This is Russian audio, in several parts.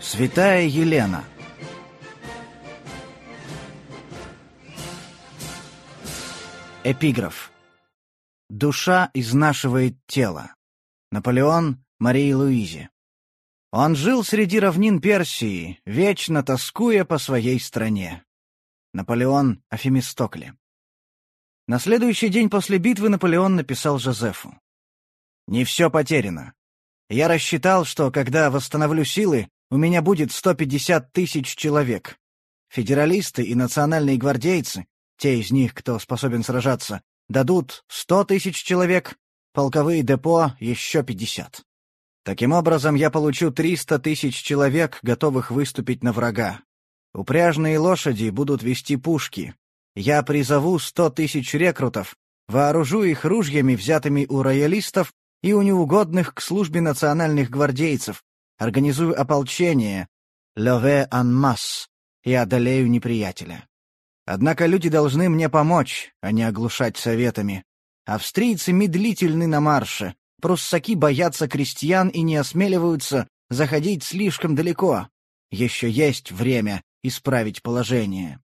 Святая Елена Эпиграф Душа изнашивает тело. Наполеон Марии Луизе Он жил среди равнин Персии, вечно тоскуя по своей стране. Наполеон Афемистокле На следующий день после битвы Наполеон написал Жозефу. «Не все потеряно. Я рассчитал, что, когда восстановлю силы, у меня будет 150 тысяч человек. Федералисты и национальные гвардейцы, те из них, кто способен сражаться, дадут 100 тысяч человек, полковые депо — еще 50. Таким образом, я получу 300 тысяч человек, готовых выступить на врага. Упряжные лошади будут вести пушки. Я призову 100 тысяч рекрутов, вооружу их ружьями, взятыми у роялистов и у неугодных к службе национальных гвардейцев, организую ополчение, «Леве ан масс» и одолею неприятеля. Однако люди должны мне помочь, а не оглушать советами. Австрийцы медлительны на марше, пруссаки боятся крестьян и не осмеливаются заходить слишком далеко. Еще есть время исправить положение.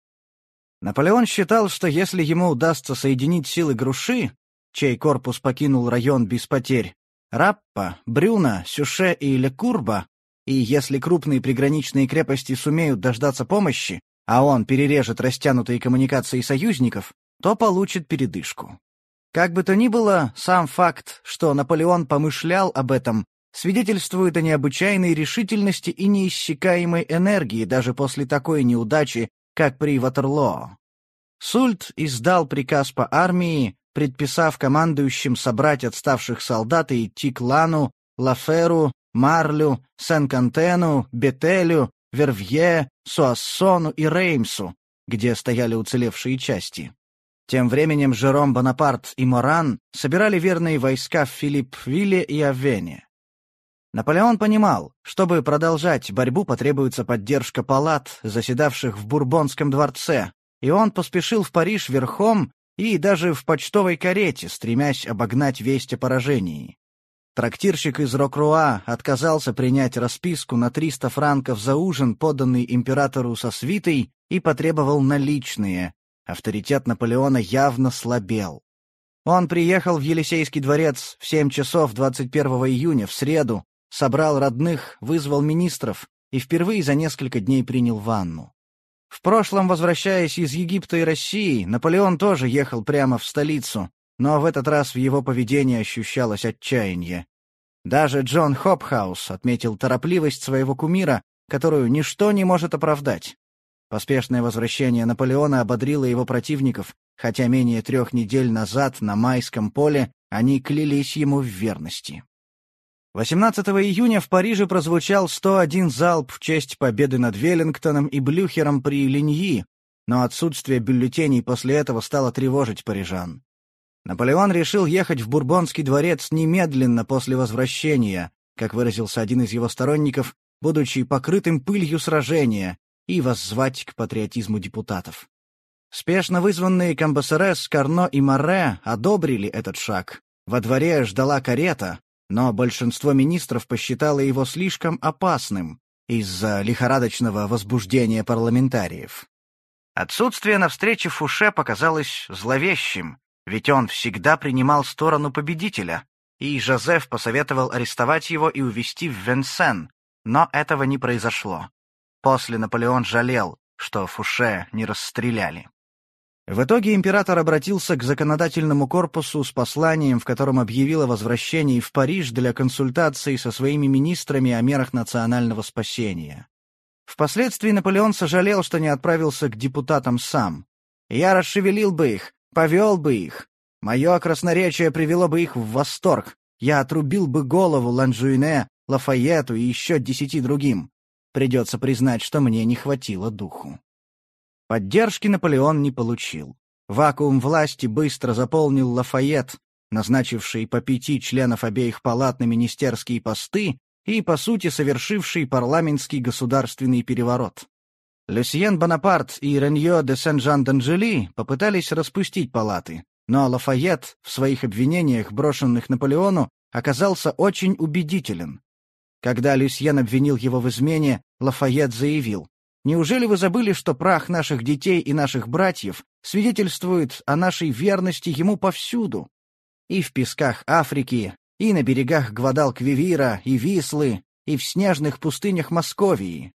Наполеон считал, что если ему удастся соединить силы Груши, чей корпус покинул район без потерь, Раппа, Брюна, Сюше и Лекурба, и если крупные приграничные крепости сумеют дождаться помощи, а он перережет растянутые коммуникации союзников, то получит передышку. Как бы то ни было, сам факт, что Наполеон помышлял об этом, свидетельствует о необычайной решительности и неиссякаемой энергии даже после такой неудачи, как при Ватерлоо. Сульт издал приказ по армии, предписав командующим собрать отставших солдат и идти к Лану, Лаферу, Марлю, Сен-Кантену, Бетелю, Вервье, Суассону и Реймсу, где стояли уцелевшие части. Тем временем Жером Бонапарт и Моран собирали верные войска в Филиппвилле и Авене. Наполеон понимал, чтобы продолжать борьбу, потребуется поддержка палат, заседавших в Бурбонском дворце, и он поспешил в Париж верхом и даже в почтовой карете, стремясь обогнать весть о поражении. Трактирщик из Рокруа отказался принять расписку на 300 франков за ужин, поданный императору со свитой, и потребовал наличные. Авторитет Наполеона явно слабел. Он приехал в Елисейский дворец в 7 часов 21 июня, в среду, собрал родных, вызвал министров и впервые за несколько дней принял ванну. В прошлом, возвращаясь из Египта и России, Наполеон тоже ехал прямо в столицу, но в этот раз в его поведении ощущалось отчаяние. Даже Джон Хобхаус отметил торопливость своего кумира, которую ничто не может оправдать. Поспешное возвращение Наполеона ободрило его противников, хотя менее трех недель назад на Майском поле они клялись ему в верности. 18 июня в Париже прозвучал 101 залп в честь победы над Веллингтоном и Блюхером при Линьи, но отсутствие бюллетеней после этого стало тревожить парижан. Наполеон решил ехать в Бурбонский дворец немедленно после возвращения, как выразился один из его сторонников, будучи покрытым пылью сражения, и воззвать к патриотизму депутатов. Спешно вызванные Камбасерес, Карно и Море одобрили этот шаг. Во дворе ждала карета, но большинство министров посчитало его слишком опасным из-за лихорадочного возбуждения парламентариев. Отсутствие на встрече Фуше показалось зловещим, ведь он всегда принимал сторону победителя, и Жозеф посоветовал арестовать его и увезти в Венсен, но этого не произошло. После Наполеон жалел, что Фуше не расстреляли. В итоге император обратился к законодательному корпусу с посланием, в котором объявил о возвращении в Париж для консультаций со своими министрами о мерах национального спасения. Впоследствии Наполеон сожалел, что не отправился к депутатам сам. «Я расшевелил бы их, повел бы их. Мое красноречие привело бы их в восторг. Я отрубил бы голову Ланжуине, Лафайету и еще десяти другим. Придется признать, что мне не хватило духу». Поддержки Наполеон не получил. Вакуум власти быстро заполнил Лафайет, назначивший по пяти членов обеих палат на министерские посты и, по сути, совершивший парламентский государственный переворот. Люсьен Бонапарт и Реньо де Сен-Жан-Данжели попытались распустить палаты, но Лафайет в своих обвинениях, брошенных Наполеону, оказался очень убедителен. Когда Люсьен обвинил его в измене, Лафайет заявил, «Неужели вы забыли, что прах наших детей и наших братьев свидетельствует о нашей верности ему повсюду? И в песках Африки, и на берегах Гвадалквивира и Вислы, и в снежных пустынях Московии.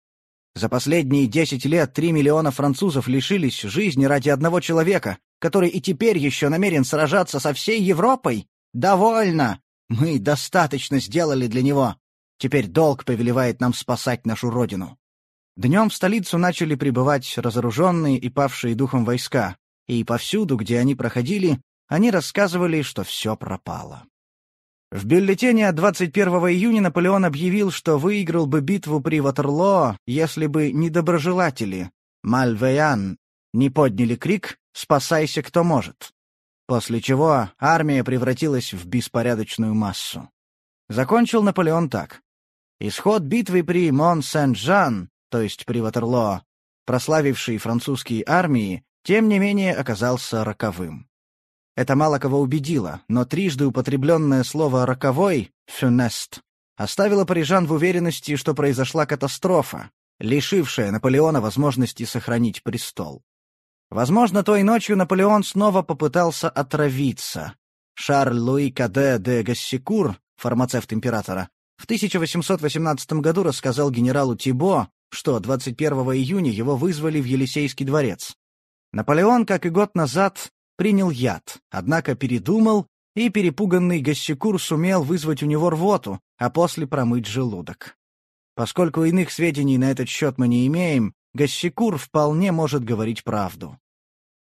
За последние десять лет три миллиона французов лишились жизни ради одного человека, который и теперь еще намерен сражаться со всей Европой? Довольно! Мы достаточно сделали для него. Теперь долг повелевает нам спасать нашу родину. Днем в столицу начали прибывать разоруженные и павшие духом войска, и повсюду, где они проходили, они рассказывали, что все пропало. В бюллетене от 21 июня Наполеон объявил, что выиграл бы битву при Ватерлоо, если бы недоброжелатели, Мальвеян, не подняли крик «Спасайся, кто может!», после чего армия превратилась в беспорядочную массу. Закончил Наполеон так. Исход битвы при Мон-Сен-Жан, то есть при Ватерлоо, прославивший французские армии, тем не менее оказался роковым. Это мало кого убедило, но трижды употребленное слово «роковой» — «фюнест» оставило парижан в уверенности, что произошла катастрофа, лишившая Наполеона возможности сохранить престол. Возможно, той ночью Наполеон снова попытался отравиться. Шарль Луи Каде де Гассикур, фармацевт императора, в 1818 году рассказал генералу Тибо, что 21 июня его вызвали в Елисейский дворец. Наполеон, как и год назад, принял яд, однако передумал, и перепуганный Гассикур сумел вызвать у него рвоту, а после промыть желудок. Поскольку иных сведений на этот счет мы не имеем, Гассикур вполне может говорить правду.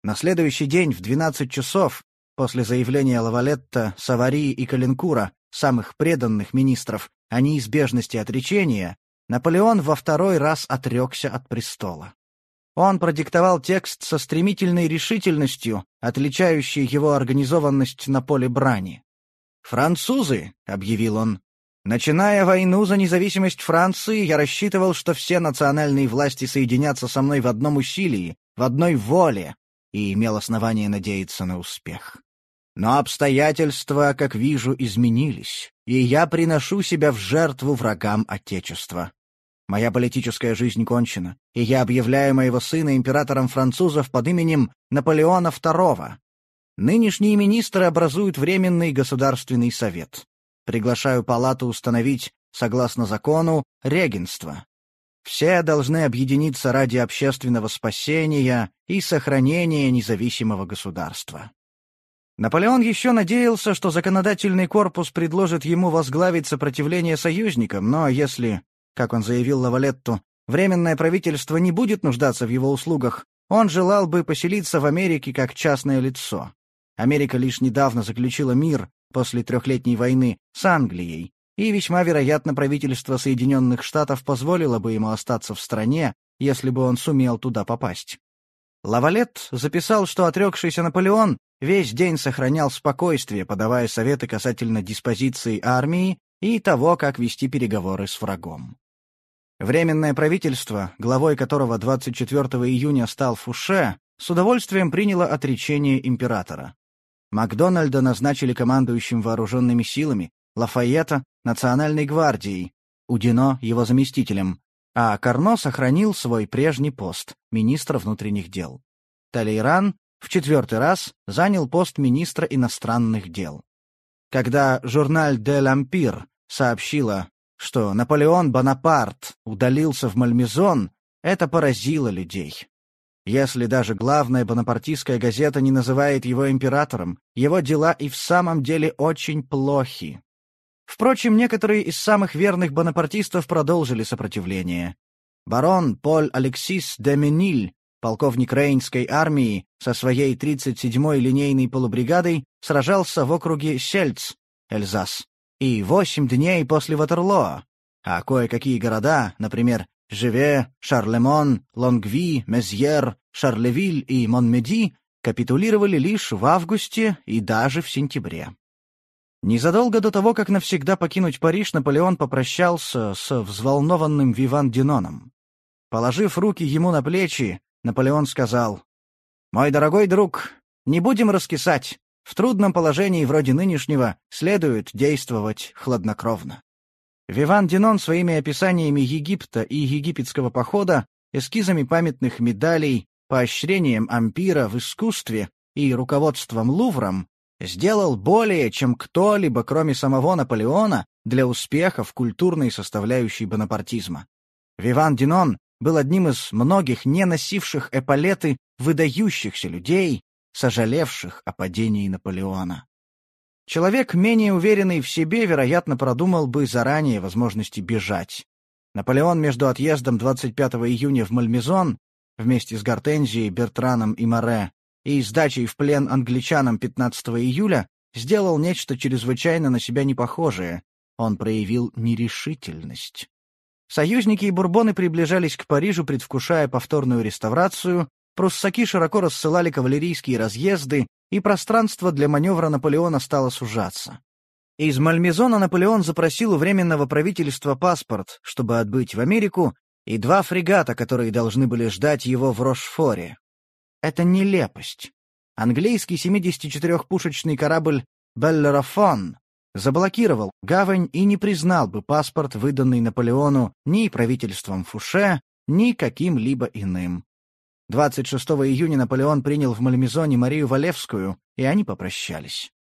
На следующий день в 12 часов, после заявления Лавалетта, Савари и Калинкура, самых преданных министров, о неизбежности отречения, Наполеон во второй раз отрекся от престола. Он продиктовал текст со стремительной решительностью, отличающей его организованность на поле брани. «Французы», — объявил он, — «начиная войну за независимость Франции, я рассчитывал, что все национальные власти соединятся со мной в одном усилии, в одной воле, и имел основание надеяться на успех. Но обстоятельства, как вижу, изменились, и я приношу себя в жертву врагам Отечества. Моя политическая жизнь кончена, и я объявляю моего сына императором французов под именем Наполеона II. Нынешние министры образуют Временный Государственный Совет. Приглашаю палату установить, согласно закону, регенство. Все должны объединиться ради общественного спасения и сохранения независимого государства. Наполеон еще надеялся, что законодательный корпус предложит ему возглавить сопротивление союзникам, но если, как он заявил Лавалетту, Временное правительство не будет нуждаться в его услугах, он желал бы поселиться в Америке как частное лицо. Америка лишь недавно заключила мир после трехлетней войны с Англией, и весьма вероятно правительство Соединенных Штатов позволило бы ему остаться в стране, если бы он сумел туда попасть. Лавалет записал, что отрекшийся Наполеон весь день сохранял спокойствие, подавая советы касательно диспозиции армии и того, как вести переговоры с врагом. Временное правительство, главой которого 24 июня стал Фуше, с удовольствием приняло отречение императора. Макдональда назначили командующим вооруженными силами, Лафайета — национальной гвардией, Удино — его заместителем, а Карно сохранил свой прежний пост — министра внутренних дел. Талейран в четвертый раз занял пост министра иностранных дел. Когда журналь «Де Лампир» сообщила, что Наполеон Бонапарт удалился в Мальмезон, это поразило людей. Если даже главная бонапартийская газета не называет его императором, его дела и в самом деле очень плохи. Впрочем, некоторые из самых верных бонапартистов продолжили сопротивление. Барон Поль Алексис де Мениль, полковник Рейнской армии, со своей 37-й линейной полубригадой сражался в округе Сельц, Эльзас, и восемь дней после Ватерлоо, а кое-какие города, например, Живе, Шарлемон, Лонгви, Мезьер, Шарлевиль и Монмеди, капитулировали лишь в августе и даже в сентябре. Незадолго до того, как навсегда покинуть Париж, Наполеон попрощался с взволнованным Виван Диноном. Положив руки ему на плечи, Наполеон сказал, «Мой дорогой друг, не будем раскисать. В трудном положении вроде нынешнего следует действовать хладнокровно». Виван Динон своими описаниями Египта и египетского похода, эскизами памятных медалей, поощрением ампира в искусстве и руководством Лувром сделал более, чем кто-либо, кроме самого Наполеона, для успеха в культурной составляющей бонапартизма. Виван Динон был одним из многих не носивших эполеты выдающихся людей, сожалевших о падении Наполеона. Человек, менее уверенный в себе, вероятно, продумал бы заранее возможности бежать. Наполеон между отъездом 25 июня в Мальмезон вместе с Гортензией, Бертраном и Море и сдачей в плен англичанам 15 июля сделал нечто чрезвычайно на себя непохожее. Он проявил нерешительность. Союзники и бурбоны приближались к Парижу, предвкушая повторную реставрацию, пруссаки широко рассылали кавалерийские разъезды, и пространство для маневра Наполеона стало сужаться. Из Мальмезона Наполеон запросил у Временного правительства паспорт, чтобы отбыть в Америку, и два фрегата, которые должны были ждать его в Рошфоре. Это нелепость. Английский 74-пушечный корабль «Беллерафон» заблокировал гавань и не признал бы паспорт, выданный Наполеону ни правительством Фуше, ни каким-либо иным. 26 июня Наполеон принял в Мальмезоне Марию Валевскую, и они попрощались.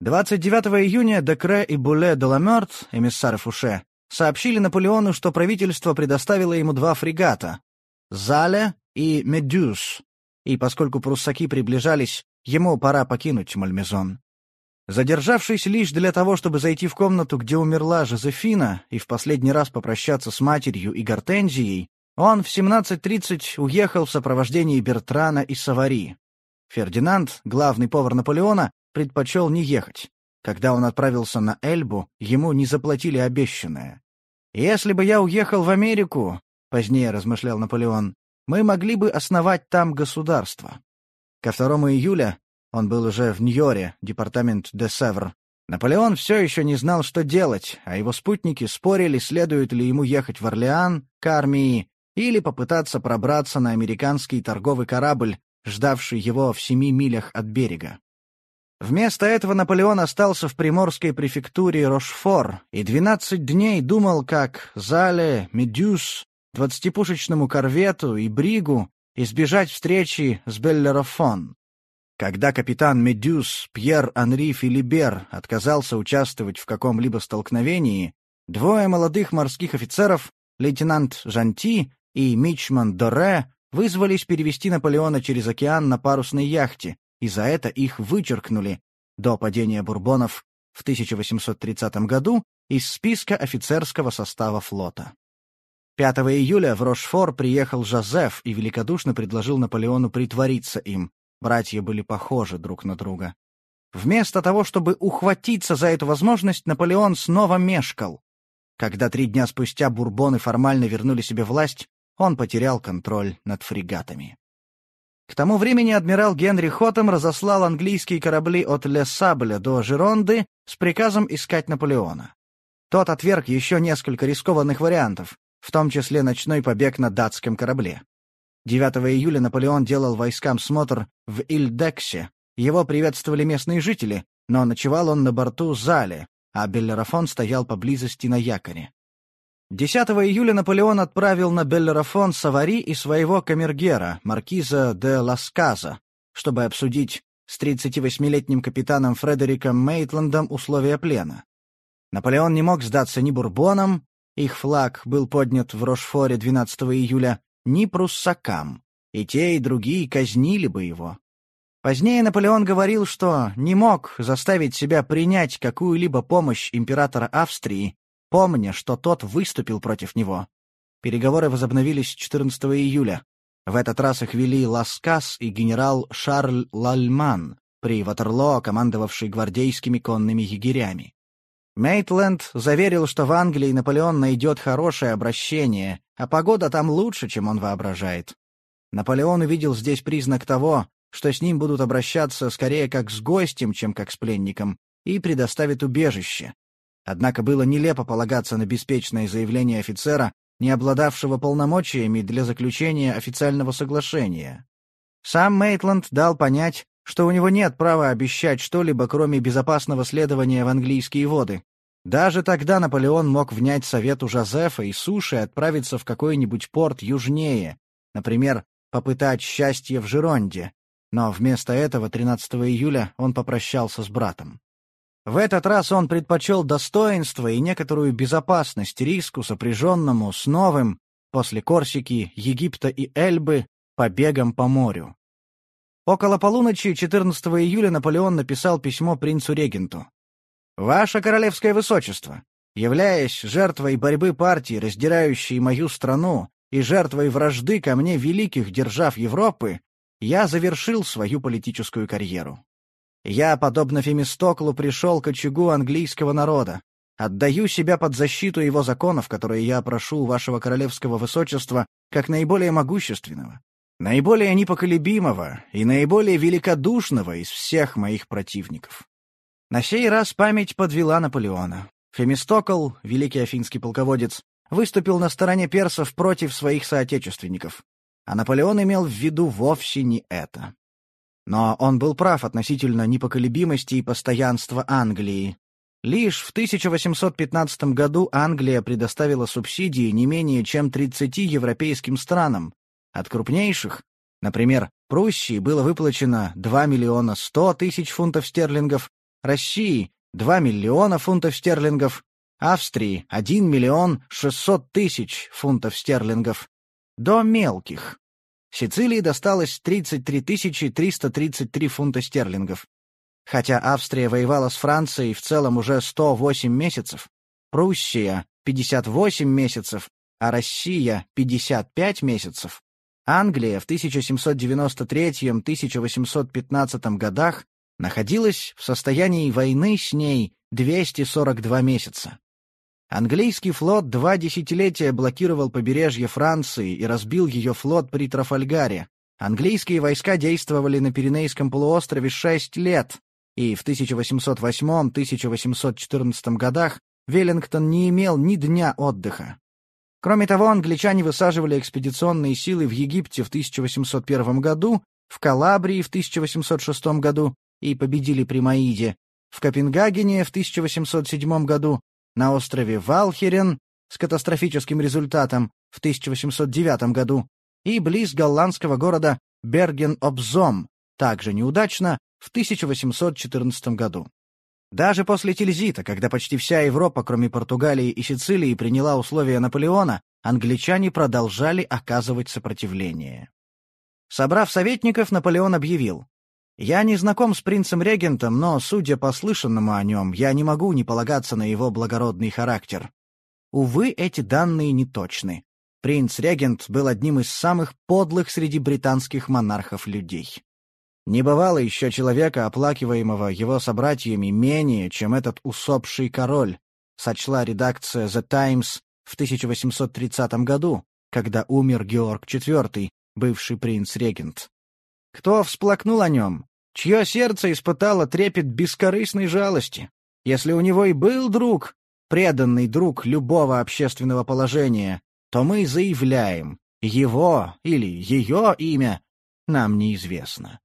29 июня Декре и Буле де Ламерт, эмиссары Фуше, сообщили Наполеону, что правительство предоставило ему два фрегата — «Зале» и «Медюс», и поскольку пруссаки приближались, ему пора покинуть Мальмезон. Задержавшись лишь для того, чтобы зайти в комнату, где умерла Жозефина, и в последний раз попрощаться с матерью и Гортензией, он в 17.30 уехал в сопровождении Бертрана и Савари. Фердинанд, главный повар Наполеона, предпочел не ехать. Когда он отправился на Эльбу, ему не заплатили обещанное. «Если бы я уехал в Америку», — позднее размышлял Наполеон, — «мы могли бы основать там государство». Ко 2 июля, он был уже в Ньоре, департамент де Севр, Наполеон все еще не знал, что делать, а его спутники спорили, следует ли ему ехать в Орлеан, к армии, или попытаться пробраться на американский торговый корабль, ждавший его в семи милях от берега. Вместо этого Наполеон остался в приморской префектуре Рошфор и 12 дней думал, как Зале, Медюс, двадцатипушечному корвету и Бригу избежать встречи с Беллерофон. Когда капитан Медюс Пьер-Анри Филибер отказался участвовать в каком-либо столкновении, двое молодых морских офицеров, лейтенант Жанти и Мичман Доре вызвались перевести Наполеона через океан на парусной яхте, и за это их вычеркнули до падения бурбонов в 1830 году из списка офицерского состава флота. 5 июля в Рошфор приехал Жозеф и великодушно предложил Наполеону притвориться им. Братья были похожи друг на друга. Вместо того, чтобы ухватиться за эту возможность, Наполеон снова мешкал. Когда три дня спустя бурбоны формально вернули себе власть, он потерял контроль над фрегатами. К тому времени адмирал Генри Хоттем разослал английские корабли от Ле Сабля до Жеронды с приказом искать Наполеона. Тот отверг еще несколько рискованных вариантов, в том числе ночной побег на датском корабле. 9 июля Наполеон делал войскам смотр в Ильдексе. Его приветствовали местные жители, но ночевал он на борту Зале, а Беллерафон стоял поблизости на якоре. 10 июля Наполеон отправил на Беллерафон Савари и своего камергера, маркиза де Ласказа, чтобы обсудить с 38-летним капитаном Фредериком Мейтландом условия плена. Наполеон не мог сдаться ни бурбонам, их флаг был поднят в Рошфоре 12 июля, ни пруссакам, и те, и другие казнили бы его. Позднее Наполеон говорил, что не мог заставить себя принять какую-либо помощь императора Австрии, помня, что тот выступил против него. Переговоры возобновились 14 июля. В этот раз их вели Ласкас и генерал Шарль Лальман, при Ватерлоо, командовавший гвардейскими конными егерями. Мейтленд заверил, что в Англии Наполеон найдет хорошее обращение, а погода там лучше, чем он воображает. Наполеон увидел здесь признак того, что с ним будут обращаться скорее как с гостем, чем как с пленником, и предоставит убежище, Однако было нелепо полагаться на беспечное заявление офицера, не обладавшего полномочиями для заключения официального соглашения. Сам Мейтланд дал понять, что у него нет права обещать что-либо, кроме безопасного следования в английские воды. Даже тогда Наполеон мог внять совету Жозефа и суши отправиться в какой-нибудь порт южнее, например, попытать счастье в Жиронде, но вместо этого 13 июля он попрощался с братом. В этот раз он предпочел достоинство и некоторую безопасность риску, сопряженному с новым, после Корсики, Египта и Эльбы, побегом по морю. Около полуночи 14 июля Наполеон написал письмо принцу-регенту. «Ваше королевское высочество, являясь жертвой борьбы партии, раздирающей мою страну, и жертвой вражды ко мне великих держав Европы, я завершил свою политическую карьеру. Я, подобно Фемистоклу, пришел к очагу английского народа. Отдаю себя под защиту его законов, которые я прошу у вашего королевского высочества, как наиболее могущественного, наиболее непоколебимого и наиболее великодушного из всех моих противников. На сей раз память подвела Наполеона. Фемистокл, великий афинский полководец, выступил на стороне персов против своих соотечественников. А Наполеон имел в виду вовсе не это. Но он был прав относительно непоколебимости и постоянства Англии. Лишь в 1815 году Англия предоставила субсидии не менее чем 30 европейским странам. От крупнейших, например, Пруссии было выплачено 2 миллиона 100 тысяч фунтов стерлингов, России — 2 миллиона фунтов стерлингов, Австрии — 1 миллион 600 тысяч фунтов стерлингов, до мелких. Сицилии досталось 33 333 фунта стерлингов. Хотя Австрия воевала с Францией в целом уже 108 месяцев, Пруссия — 58 месяцев, а Россия — 55 месяцев, Англия в 1793-1815 годах находилась в состоянии войны с ней 242 месяца. Английский флот два десятилетия блокировал побережье Франции и разбил ее флот при Трафальгаре. Английские войска действовали на Пиренейском полуострове шесть лет, и в 1808-1814 годах Веллингтон не имел ни дня отдыха. Кроме того, англичане высаживали экспедиционные силы в Египте в 1801 году, в Калабрии в 1806 году и победили при Маиде, в Копенгагене в 1807 году на острове Валхерен с катастрофическим результатом в 1809 году и близ голландского города Берген-Обзом, также неудачно, в 1814 году. Даже после Тильзита, когда почти вся Европа, кроме Португалии и Сицилии, приняла условия Наполеона, англичане продолжали оказывать сопротивление. Собрав советников, Наполеон объявил, я не знаком с принцем-регентом, но, судя по слышанному о нем, я не могу не полагаться на его благородный характер. Увы, эти данные не точны. Принц-регент был одним из самых подлых среди британских монархов людей. Не бывало еще человека, оплакиваемого его собратьями менее, чем этот усопший король, сочла редакция The Times в 1830 году, когда умер Георг IV, бывший принц-регент. Кто всплакнул о нем, чье сердце испытало трепет бескорыстной жалости. Если у него и был друг, преданный друг любого общественного положения, то мы заявляем, его или ее имя нам неизвестно.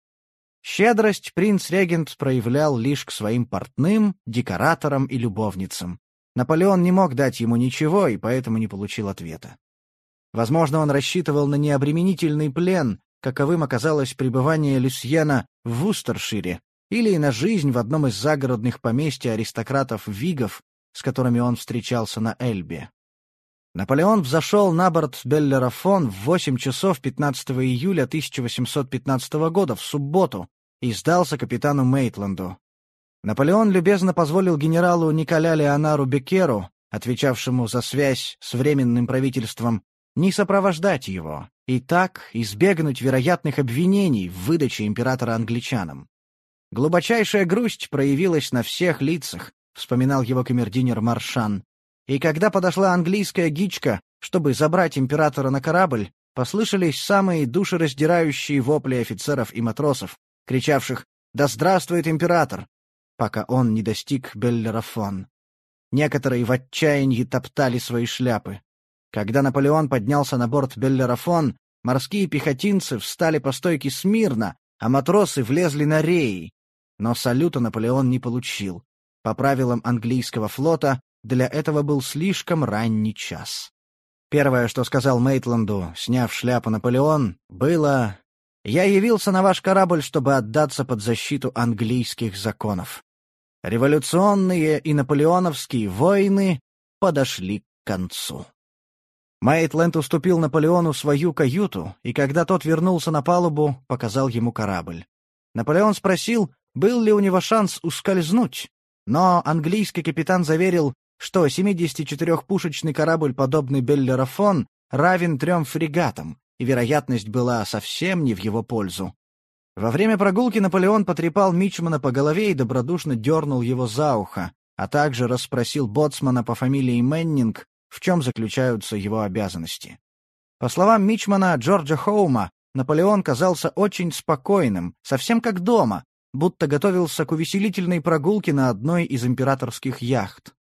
Щедрость принц-регент проявлял лишь к своим портным, декораторам и любовницам. Наполеон не мог дать ему ничего и поэтому не получил ответа. Возможно, он рассчитывал на необременительный плен, каковым оказалось пребывание Люсьена в Вустершире или на жизнь в одном из загородных поместьй аристократов-вигов, с которыми он встречался на Эльбе. Наполеон взошел на борт Беллера фон в 8 часов 15 июля 1815 года, в субботу, и сдался капитану Мейтланду. Наполеон любезно позволил генералу Николя Леонару Беккеру, отвечавшему за связь с Временным правительством, не сопровождать его, и так избегнуть вероятных обвинений в выдаче императора англичанам. Глубочайшая грусть проявилась на всех лицах, вспоминал его камердинер Маршан. И когда подошла английская гичка, чтобы забрать императора на корабль, послышались самые душераздирающие вопли офицеров и матросов, кричавших «Да здравствует император!», пока он не достиг Беллерафон. Некоторые в отчаянии топтали свои шляпы. Когда Наполеон поднялся на борт Беллерафон, морские пехотинцы встали по стойке смирно, а матросы влезли на реи. Но салюта Наполеон не получил. По правилам английского флота, для этого был слишком ранний час. Первое, что сказал Мейтланду, сняв шляпу Наполеон, было «Я явился на ваш корабль, чтобы отдаться под защиту английских законов». Революционные и наполеоновские войны подошли к концу. Мейтленд уступил Наполеону свою каюту, и когда тот вернулся на палубу, показал ему корабль. Наполеон спросил, был ли у него шанс ускользнуть, но английский капитан заверил, что 74-пушечный корабль, подобный Беллерафон, равен трем фрегатам, и вероятность была совсем не в его пользу. Во время прогулки Наполеон потрепал Мичмана по голове и добродушно дернул его за ухо, а также расспросил боцмана по фамилии Меннинг, в чем заключаются его обязанности. По словам Мичмана Джорджа Хоума, Наполеон казался очень спокойным, совсем как дома, будто готовился к увеселительной прогулке на одной из императорских яхт.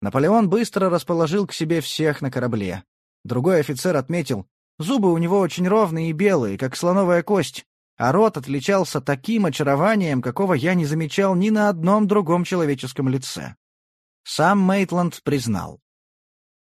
Наполеон быстро расположил к себе всех на корабле. Другой офицер отметил, зубы у него очень ровные и белые, как слоновая кость, а рот отличался таким очарованием, какого я не замечал ни на одном другом человеческом лице. Сам Мейтланд признал.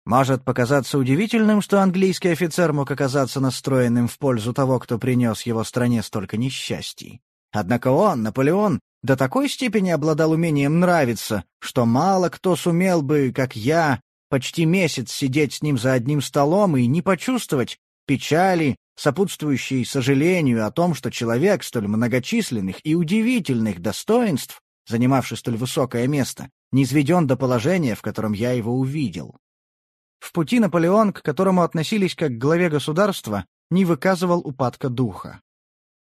Может показаться удивительным, что английский офицер мог оказаться настроенным в пользу того, кто принес его стране столько несчастий. Однако он, Наполеон, до такой степени обладал умением нравиться, что мало кто сумел бы, как я, почти месяц сидеть с ним за одним столом и не почувствовать печали, сопутствующей сожалению о том, что человек столь многочисленных и удивительных достоинств, занимавший столь высокое место, не изведен до положения, в котором я его увидел. В пути Наполеон, к которому относились как к главе государства, не выказывал упадка духа.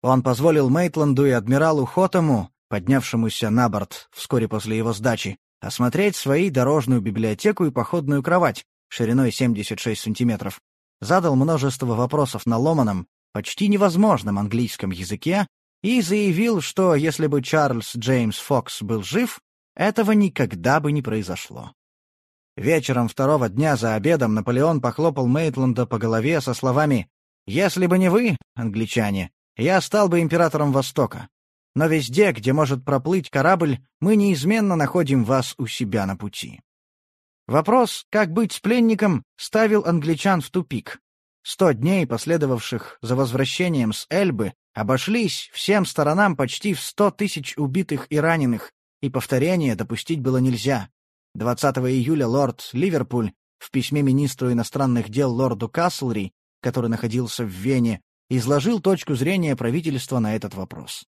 Он позволил Мейтланду и адмиралу Хотому, поднявшемуся на борт вскоре после его сдачи, осмотреть свои дорожную библиотеку и походную кровать шириной 76 сантиметров, задал множество вопросов на ломаном, почти невозможном английском языке и заявил, что если бы Чарльз Джеймс Фокс был жив, этого никогда бы не произошло. Вечером второго дня за обедом Наполеон похлопал Мейтланда по голове со словами «Если бы не вы, англичане, я стал бы императором Востока. Но везде, где может проплыть корабль, мы неизменно находим вас у себя на пути. Вопрос, как быть с пленником, ставил англичан в тупик. Сто дней, последовавших за возвращением с Эльбы, обошлись всем сторонам почти в сто тысяч убитых и раненых, и повторения допустить было нельзя. 20 июля лорд Ливерпуль в письме министру иностранных дел лорду Каслри, который находился в Вене, изложил точку зрения правительства на этот вопрос.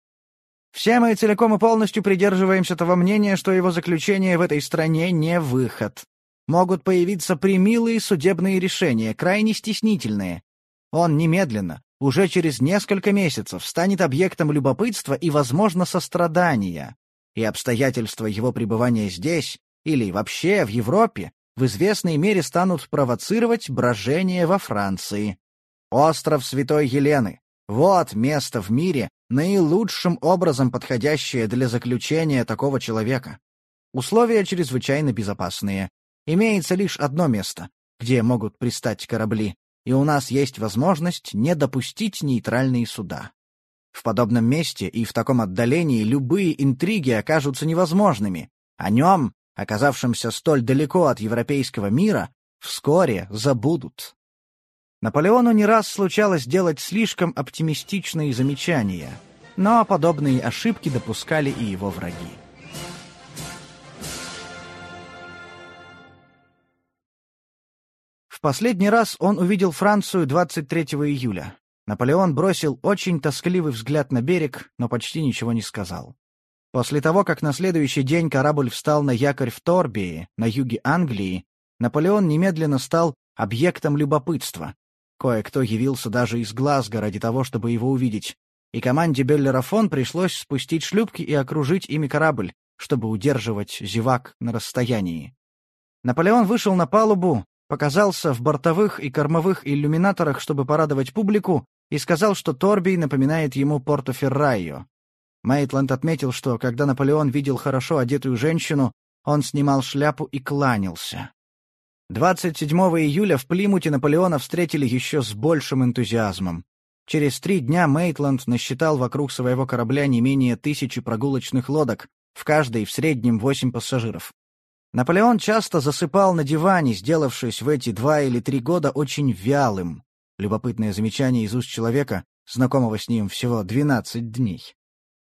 «Все мы целиком и полностью придерживаемся того мнения, что его заключение в этой стране не выход. Могут появиться примилые судебные решения, крайне стеснительные. Он немедленно, уже через несколько месяцев, станет объектом любопытства и, возможно, сострадания. И обстоятельства его пребывания здесь, или вообще в Европе, в известной мере станут провоцировать брожение во Франции. Остров Святой Елены. Вот место в мире, наилучшим образом подходящее для заключения такого человека. Условия чрезвычайно безопасные. Имеется лишь одно место, где могут пристать корабли, и у нас есть возможность не допустить нейтральные суда. В подобном месте и в таком отдалении любые интриги окажутся невозможными. О нем, оказавшемся столь далеко от европейского мира, вскоре забудут. Наполеону не раз случалось делать слишком оптимистичные замечания, но подобные ошибки допускали и его враги. В последний раз он увидел Францию 23 июля. Наполеон бросил очень тоскливый взгляд на берег, но почти ничего не сказал. После того, как на следующий день корабль встал на якорь в Торбии, на юге Англии, Наполеон немедленно стал объектом любопытства, Кое-кто явился даже из Глазго ради того, чтобы его увидеть, и команде Беллерафон пришлось спустить шлюпки и окружить ими корабль, чтобы удерживать зевак на расстоянии. Наполеон вышел на палубу, показался в бортовых и кормовых иллюминаторах, чтобы порадовать публику, и сказал, что Торбий напоминает ему Порто-Феррайо. Мейтланд отметил, что когда Наполеон видел хорошо одетую женщину, он снимал шляпу и кланялся. 27 июля в Плимуте Наполеона встретили еще с большим энтузиазмом. Через три дня Мейтланд насчитал вокруг своего корабля не менее тысячи прогулочных лодок, в каждой в среднем восемь пассажиров. Наполеон часто засыпал на диване, сделавшись в эти два или три года очень вялым. Любопытное замечание из уст человека, знакомого с ним всего 12 дней.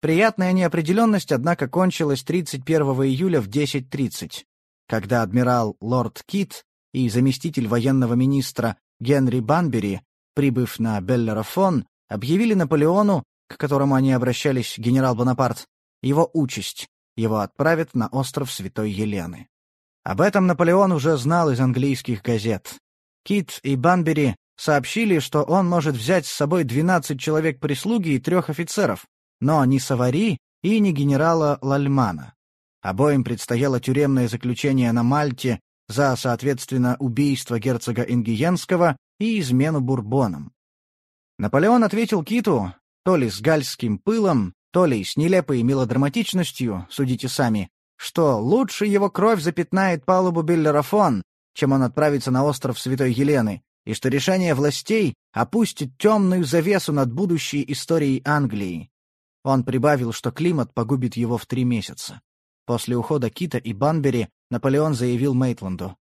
Приятная неопределенность, однако, кончилась 31 июля в 10.30, когда адмирал Лорд Кит и заместитель военного министра Генри Банбери, прибыв на Беллерафон, объявили Наполеону, к которому они обращались генерал Бонапарт, его участь, его отправят на остров Святой Елены. Об этом Наполеон уже знал из английских газет. Кит и Банбери сообщили, что он может взять с собой 12 человек прислуги и трех офицеров, но ни Савари и ни генерала Лальмана. Обоим предстояло тюремное заключение на Мальте за, соответственно, убийство герцога Ингиенского и измену Бурбонам. Наполеон ответил Киту, то ли с гальским пылом, то ли с нелепой мелодраматичностью, судите сами, что лучше его кровь запятнает палубу Беллерафон, чем он отправится на остров Святой Елены, и что решение властей опустит темную завесу над будущей историей Англии. Он прибавил, что климат погубит его в три месяца. После ухода Кита и Банбери Наполеон заявил Мейтланду.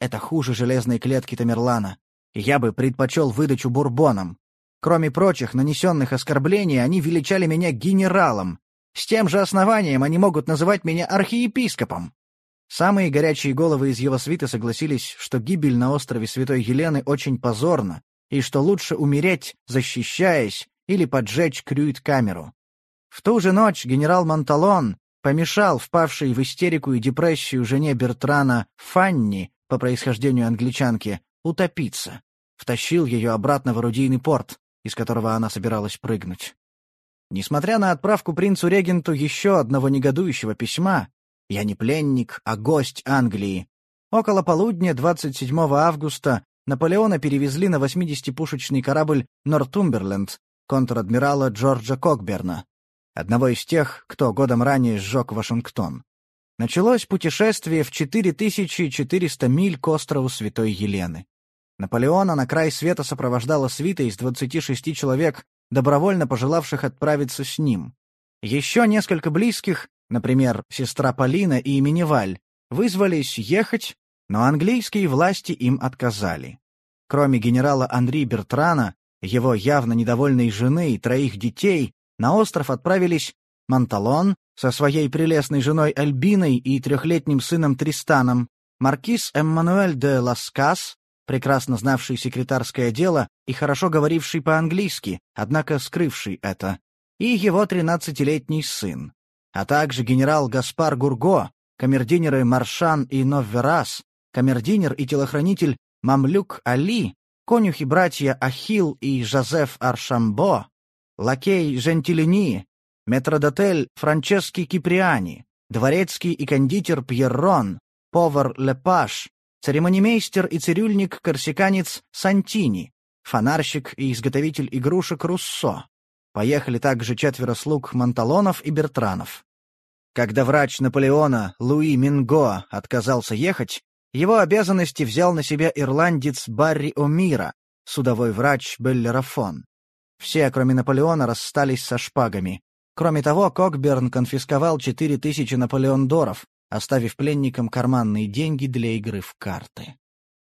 «Это хуже железной клетки Тамерлана. Я бы предпочел выдачу бурбонам. Кроме прочих нанесенных оскорблений, они величали меня генералом, с тем же основанием они могут называть меня архиепископом. Самые горячие головы из его свиты согласились, что гибель на острове Святой Елены очень позорна, и что лучше умереть, защищаясь, или поджечь крюит-камеру. В ту же ночь генерал Монталон помешал впавшей в истерику и депрессию жене Бертрана Фанни, по происхождению англичанки, утопиться. Втащил ее обратно в орудийный порт, из которого она собиралась прыгнуть. Несмотря на отправку принцу-регенту еще одного негодующего письма, я не пленник, а гость Англии, около полудня 27 августа Наполеона перевезли на 80-пушечный корабль «Нортумберленд» контр-адмирала Джорджа Кокберна, одного из тех, кто годом ранее сжег Вашингтон. Началось путешествие в 4400 миль к острову Святой Елены. Наполеона на край света сопровождала свита из 26 человек добровольно пожелавших отправиться с ним. Еще несколько близких, например, сестра Полина и Миневаль, вызвались ехать, но английские власти им отказали. Кроме генерала Анри Бертрана, его явно недовольной жены и троих детей, на остров отправились Монталон со своей прелестной женой Альбиной и трехлетним сыном Тристаном, маркиз Эммануэль де Ласкас, прекрасно знавший секретарское дело и хорошо говоривший по-английски, однако скрывший это, и его тринадцатилетний сын, а также генерал Гаспар Гурго, камердинеры Маршан и Новверас, камердинер и телохранитель Мамлюк Али, конюхи-братья Ахил и Жозеф Аршамбо, лакей Жентилини, метродотель Франчески Киприани, дворецкий и кондитер Пьеррон, повар Лепаш, церемонимейстер и цирюльник-корсиканец Сантини, фонарщик и изготовитель игрушек Руссо. Поехали также четверо слуг Монталонов и Бертранов. Когда врач Наполеона Луи Минго отказался ехать, его обязанности взял на себя ирландец Барри О'Мира, судовой врач Беллерафон. Все, кроме Наполеона, расстались со шпагами. Кроме того, Кокберн конфисковал 4000 наполеондоров, оставив пленникам карманные деньги для игры в карты.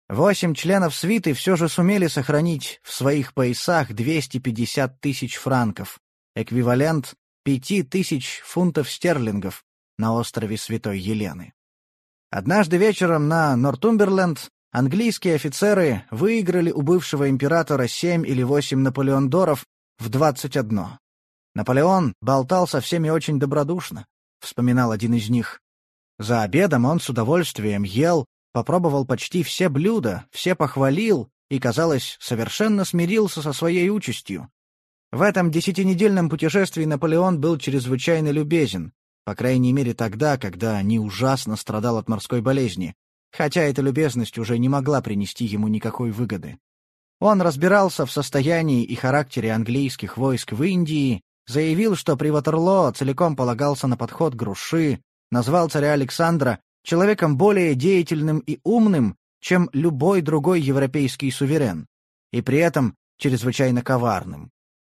Восемь членов свиты все же сумели сохранить в своих поясах 250 тысяч франков, эквивалент 5 тысяч фунтов стерлингов на острове Святой Елены. Однажды вечером на Нортумберленд английские офицеры выиграли у бывшего императора 7 или 8 наполеондоров в 21. Наполеон болтал со всеми очень добродушно, вспоминал один из них. За обедом он с удовольствием ел, попробовал почти все блюда, все похвалил и, казалось, совершенно смирился со своей участью. В этом десятинедельном путешествии Наполеон был чрезвычайно любезен, по крайней мере тогда, когда не ужасно страдал от морской болезни, хотя эта любезность уже не могла принести ему никакой выгоды. Он разбирался в состоянии и характере английских войск в Индии, заявил, что при Ватерлоо целиком полагался на подход Груши, назвал царя Александра человеком более деятельным и умным, чем любой другой европейский суверен, и при этом чрезвычайно коварным.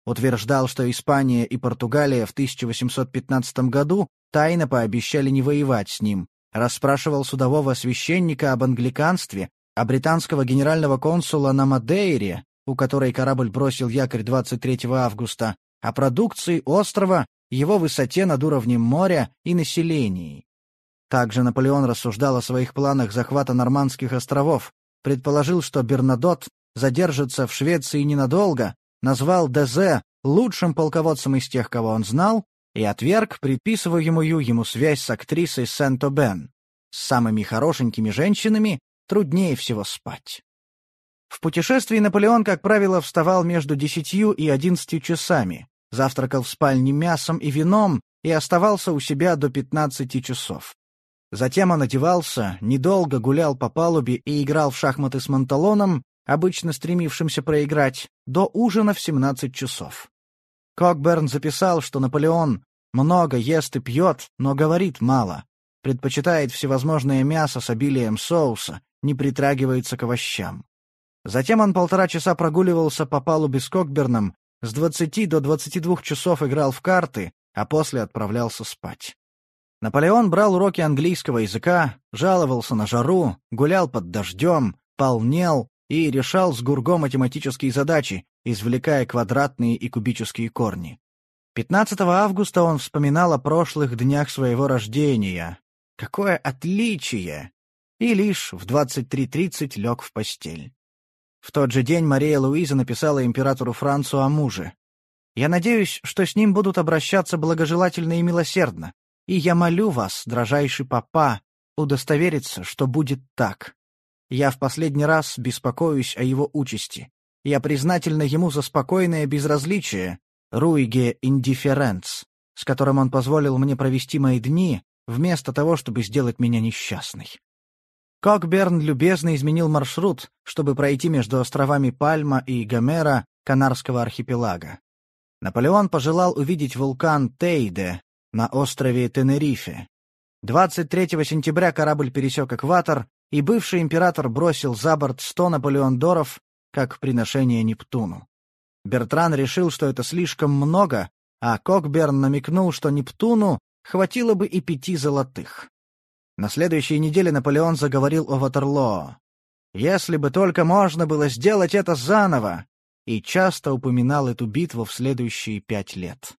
утверждал, что Испания и Португалия в 1815 году тайно пообещали не воевать с ним, расспрашивал судового священника об англиканстве, а британского генерального консула на Мадейре, у которой корабль бросил якорь 23 августа, о продукции острова, его высоте над уровнем моря и населении. Также Наполеон рассуждал о своих планах захвата Нормандских островов, предположил, что Бернадот задержится в Швеции ненадолго, назвал Дезе лучшим полководцем из тех, кого он знал, и отверг предписываемую ему связь с актрисой Сент-Обен. С самыми хорошенькими женщинами труднее всего спать. В путешествии Наполеон, как правило, вставал между десятью и одиннадцатью часами, завтракал в спальне мясом и вином и оставался у себя до пятнадцати часов. Затем он одевался, недолго гулял по палубе и играл в шахматы с Монталоном, обычно стремившимся проиграть, до ужина в 17 часов. Кокберн записал, что Наполеон много ест и пьет, но говорит мало, предпочитает всевозможное мясо с обилием соуса, не притрагивается к овощам. Затем он полтора часа прогуливался по палубе с Кокберном, с 20 до 22 часов играл в карты, а после отправлялся спать. Наполеон брал уроки английского языка, жаловался на жару, гулял под дождем, полнел, и решал с Гурго математические задачи, извлекая квадратные и кубические корни. 15 августа он вспоминал о прошлых днях своего рождения. Какое отличие! И лишь в 23.30 лег в постель. В тот же день Мария Луиза написала императору Францу о муже. «Я надеюсь, что с ним будут обращаться благожелательно и милосердно, и я молю вас, дрожайший папа, удостовериться, что будет так. Я в последний раз беспокоюсь о его участи. Я признательна ему за спокойное безразличие, руиге индифференц, с которым он позволил мне провести мои дни, вместо того, чтобы сделать меня несчастной. Кокберн любезно изменил маршрут, чтобы пройти между островами Пальма и Гомера Канарского архипелага. Наполеон пожелал увидеть вулкан Тейде на острове Тенерифе. 23 сентября корабль пересек экватор и бывший император бросил за борт сто наполеондоров как приношение Нептуну. Бертран решил, что это слишком много, а Кокберн намекнул, что Нептуну хватило бы и пяти золотых. На следующей неделе Наполеон заговорил о Ватерлоо. «Если бы только можно было сделать это заново!» и часто упоминал эту битву в следующие пять лет.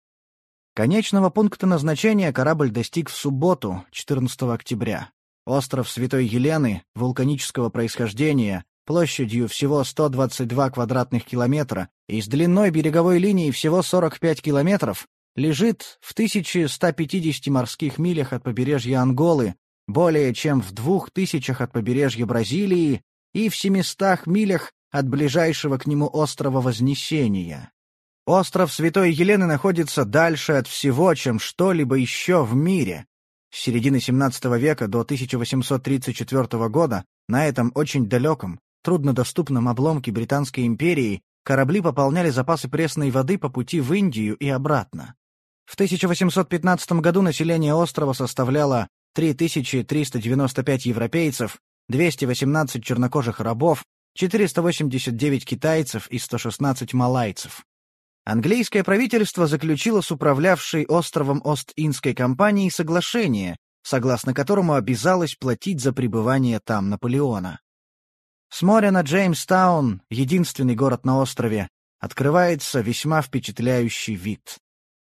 Конечного пункта назначения корабль достиг в субботу, 14 октября. Остров Святой Елены, вулканического происхождения, площадью всего 122 квадратных километра и с длиной береговой линии всего 45 километров, лежит в 1150 морских милях от побережья Анголы, более чем в двух тысячах от побережья Бразилии и в 700 милях от ближайшего к нему острова Вознесения. Остров Святой Елены находится дальше от всего, чем что-либо еще в мире, с середины XVII века до 1834 года на этом очень далеком, труднодоступном обломке Британской империи корабли пополняли запасы пресной воды по пути в Индию и обратно. В 1815 году население острова составляло 3395 европейцев, 218 чернокожих рабов, 489 китайцев и 116 малайцев. Английское правительство заключило с управлявшей островом Ост-Индской компанией соглашение, согласно которому обязалось платить за пребывание там Наполеона. С моря на Джеймстаун, единственный город на острове, открывается весьма впечатляющий вид.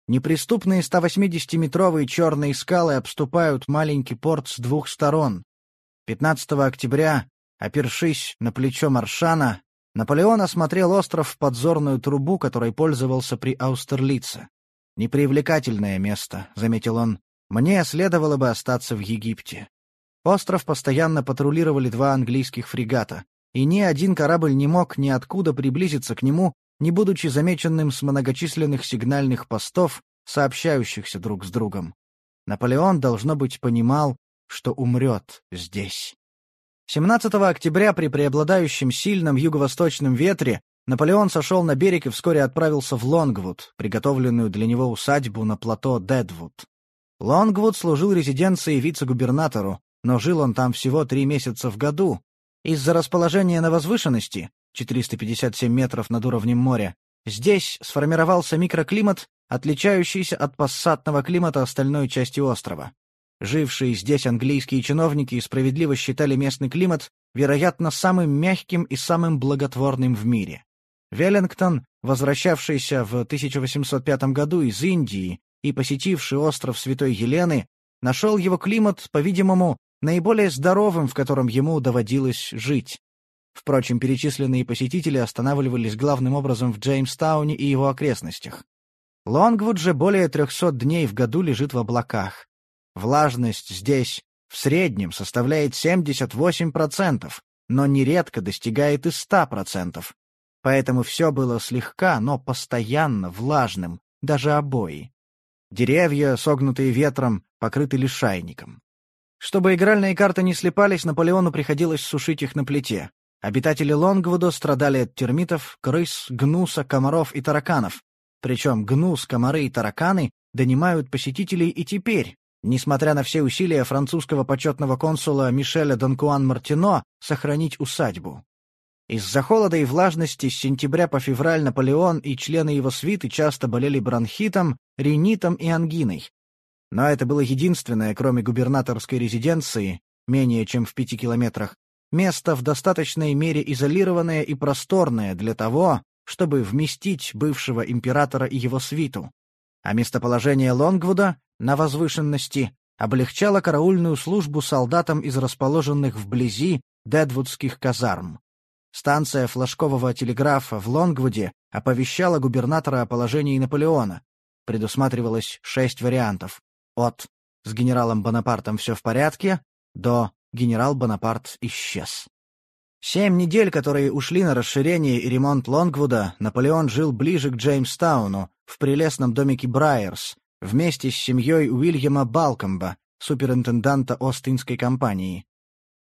Неприступные 180-метровые черные скалы обступают маленький порт с двух сторон. 15 октября, опершись на плечо Маршана, Наполеон осмотрел остров в подзорную трубу, которой пользовался при Аустерлице. «Непривлекательное место», — заметил он. «Мне следовало бы остаться в Египте». Остров постоянно патрулировали два английских фрегата, и ни один корабль не мог ниоткуда приблизиться к нему, не будучи замеченным с многочисленных сигнальных постов, сообщающихся друг с другом. Наполеон, должно быть, понимал, что умрет здесь. 17 октября при преобладающем сильном юго-восточном ветре Наполеон сошел на берег и вскоре отправился в Лонгвуд, приготовленную для него усадьбу на плато Дедвуд. Лонгвуд служил резиденцией вице-губернатору, но жил он там всего три месяца в году. Из-за расположения на возвышенности, 457 метров над уровнем моря, Здесь сформировался микроклимат, отличающийся от пассатного климата остальной части острова. Жившие здесь английские чиновники справедливо считали местный климат, вероятно, самым мягким и самым благотворным в мире. Веллингтон, возвращавшийся в 1805 году из Индии и посетивший остров Святой Елены, нашел его климат, по-видимому, наиболее здоровым, в котором ему доводилось жить. Впрочем, перечисленные посетители останавливались главным образом в Джеймстауне и его окрестностях. Лонгвуд же более 300 дней в году лежит в облаках. Влажность здесь в среднем составляет 78%, но нередко достигает и 100%. Поэтому все было слегка, но постоянно влажным, даже обои. Деревья, согнутые ветром, покрыты лишайником. Чтобы игральные карты не слепались, Наполеону приходилось сушить их на плите. Обитатели Лонгвуда страдали от термитов, крыс, гнуса, комаров и тараканов. Причем гнус, комары и тараканы донимают посетителей и теперь, несмотря на все усилия французского почетного консула Мишеля Донкуан Мартино сохранить усадьбу. Из-за холода и влажности с сентября по февраль Наполеон и члены его свиты часто болели бронхитом, ринитом и ангиной. Но это было единственное, кроме губернаторской резиденции, менее чем в пяти километрах, место в достаточной мере изолированное и просторное для того, чтобы вместить бывшего императора и его свиту. А местоположение Лонгвуда на возвышенности облегчало караульную службу солдатам из расположенных вблизи Дедвудских казарм. Станция флажкового телеграфа в Лонгвуде оповещала губернатора о положении Наполеона. Предусматривалось шесть вариантов. От «С генералом Бонапартом все в порядке» до «Генерал Бонапарт исчез». Семь недель, которые ушли на расширение и ремонт Лонгвуда, Наполеон жил ближе к Джеймстауну, в прелестном домике Брайерс, вместе с семьей Уильяма Балкомба, суперинтенданта Остинской компании.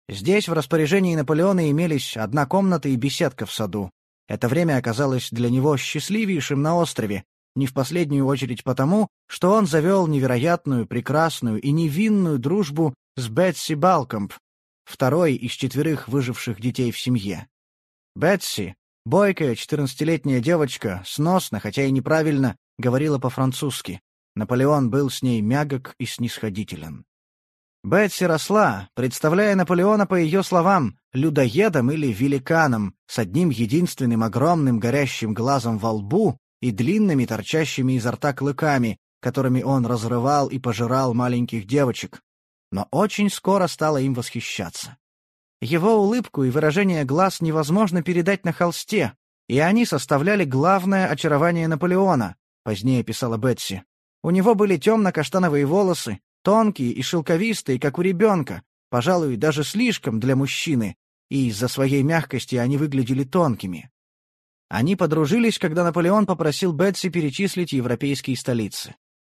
Здесь в распоряжении Наполеона имелись одна комната и беседка в саду. Это время оказалось для него счастливейшим на острове, не в последнюю очередь потому, что он завел невероятную, прекрасную и невинную дружбу с Бетси Балкомб, второй из четверых выживших детей в семье. Бетси, бойкая четырнадцатилетняя девочка, сносно, хотя и неправильно, говорила по-французски. Наполеон был с ней мягок и снисходителен. Бетси росла, представляя Наполеона, по ее словам, людоедом или великаном, с одним единственным огромным горящим глазом во лбу и длинными торчащими изо рта клыками, которыми он разрывал и пожирал маленьких девочек. Но очень скоро стало им восхищаться. Его улыбку и выражение глаз невозможно передать на холсте, и они составляли главное очарование Наполеона, позднее писала Бетси. У него были темно-каштановые волосы, Тонкие и шелковистые, как у ребенка, пожалуй, даже слишком для мужчины, и из-за своей мягкости они выглядели тонкими. Они подружились, когда Наполеон попросил Бетси перечислить европейские столицы.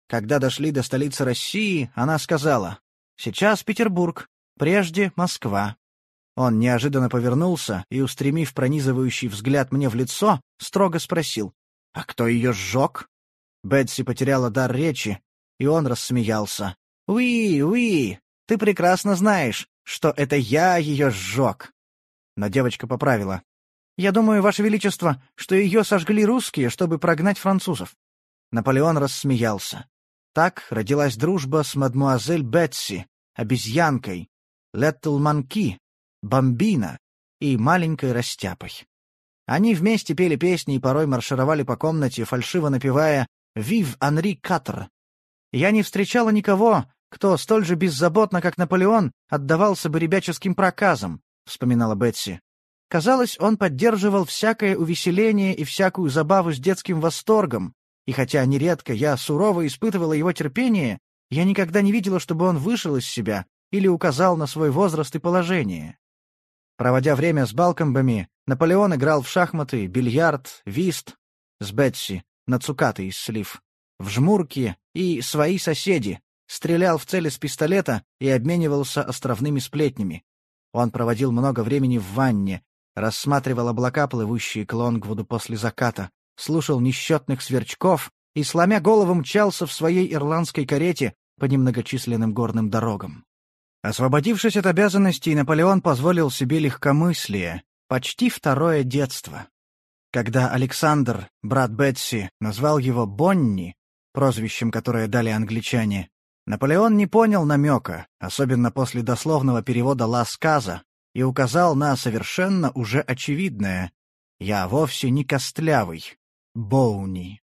Когда дошли до столицы России, она сказала, «Сейчас Петербург, прежде Москва». Он неожиданно повернулся и, устремив пронизывающий взгляд мне в лицо, строго спросил, «А кто ее сжег?» Бетси потеряла дар речи, и он рассмеялся. «Уи, уи, ты прекрасно знаешь, что это я ее сжег». Но девочка поправила. «Я думаю, Ваше Величество, что ее сожгли русские, чтобы прогнать французов». Наполеон рассмеялся. Так родилась дружба с мадмуазель Бетси, обезьянкой, Леттл Манки, Бомбина и маленькой растяпой. Они вместе пели песни и порой маршировали по комнате, фальшиво напевая «Вив Анри Катр». Я не встречала никого, кто столь же беззаботно, как Наполеон, отдавался бы ребяческим проказам, — вспоминала Бетси. Казалось, он поддерживал всякое увеселение и всякую забаву с детским восторгом, и хотя нередко я сурово испытывала его терпение, я никогда не видела, чтобы он вышел из себя или указал на свой возраст и положение. Проводя время с Балкомбами, Наполеон играл в шахматы, бильярд, вист с Бетси на цукаты из слив, в жмурки и свои соседи, стрелял в цель из пистолета и обменивался островными сплетнями. Он проводил много времени в ванне, рассматривал облака, плывущие к Лонгвуду после заката, слушал несчетных сверчков и, сломя голову, мчался в своей ирландской карете по немногочисленным горным дорогам. Освободившись от обязанностей, Наполеон позволил себе легкомыслие, почти второе детство. Когда Александр, брат Бетси, назвал его Бонни, прозвищем, которое дали англичане, Наполеон не понял намека, особенно после дословного перевода Ласказа, и указал на совершенно уже очевидное «Я вовсе не костлявый, Боуни».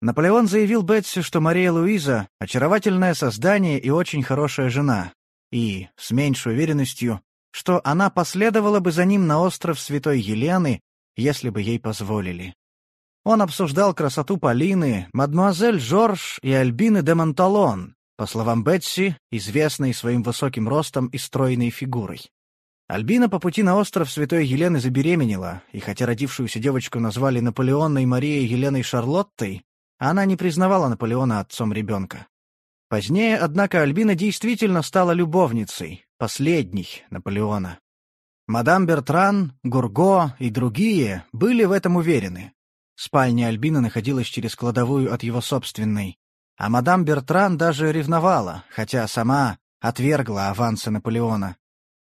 Наполеон заявил Бетси, что Мария Луиза — очаровательное создание и очень хорошая жена, и, с меньшей уверенностью, что она последовала бы за ним на остров Святой Елены, если бы ей позволили. Он обсуждал красоту Полины, мадемуазель Жорж и Альбины де Монталон, по словам Бетси, известной своим высоким ростом и стройной фигурой. Альбина по пути на остров Святой Елены забеременела, и хотя родившуюся девочку назвали Наполеонной Марией Еленой Шарлоттой, она не признавала Наполеона отцом ребенка. Позднее, однако, Альбина действительно стала любовницей, последней Наполеона. Мадам Бертран, Гурго и другие были в этом уверены. Спальня Альбина находилась через кладовую от его собственной, а мадам Бертран даже ревновала, хотя сама отвергла авансы Наполеона.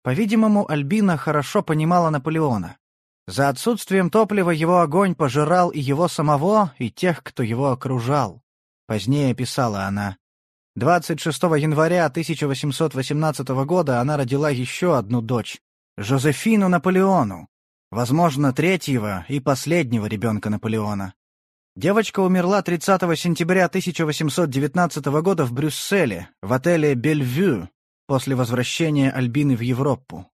По-видимому, Альбина хорошо понимала Наполеона. За отсутствием топлива его огонь пожирал и его самого, и тех, кто его окружал. Позднее писала она. 26 января 1818 года она родила еще одну дочь, Жозефину Наполеону, возможно, третьего и последнего ребенка Наполеона. Девочка умерла 30 сентября 1819 года в Брюсселе, в отеле «Бельвю», после возвращения Альбины в Европу.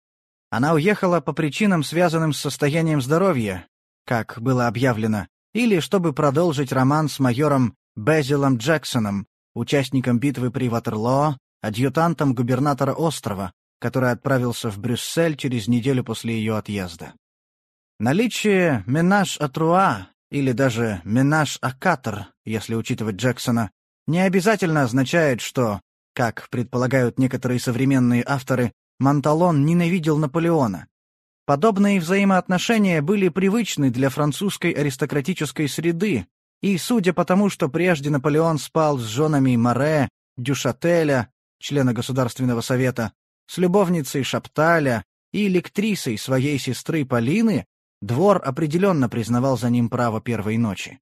Она уехала по причинам, связанным с состоянием здоровья, как было объявлено, или чтобы продолжить роман с майором Безилом Джексоном, участником битвы при Ватерлоо, адъютантом губернатора острова, который отправился в Брюссель через неделю после ее отъезда. Наличие «менаж-атруа» или даже «менаж-акатор», если учитывать Джексона, не обязательно означает, что, как предполагают некоторые современные авторы, Монталон ненавидел Наполеона. Подобные взаимоотношения были привычны для французской аристократической среды, и, судя по тому, что прежде Наполеон спал с женами Море, Дюшателя, члена Государственного совета, с любовницей Шапталя и лектрисой своей сестры Полины, Двор определенно признавал за ним право первой ночи.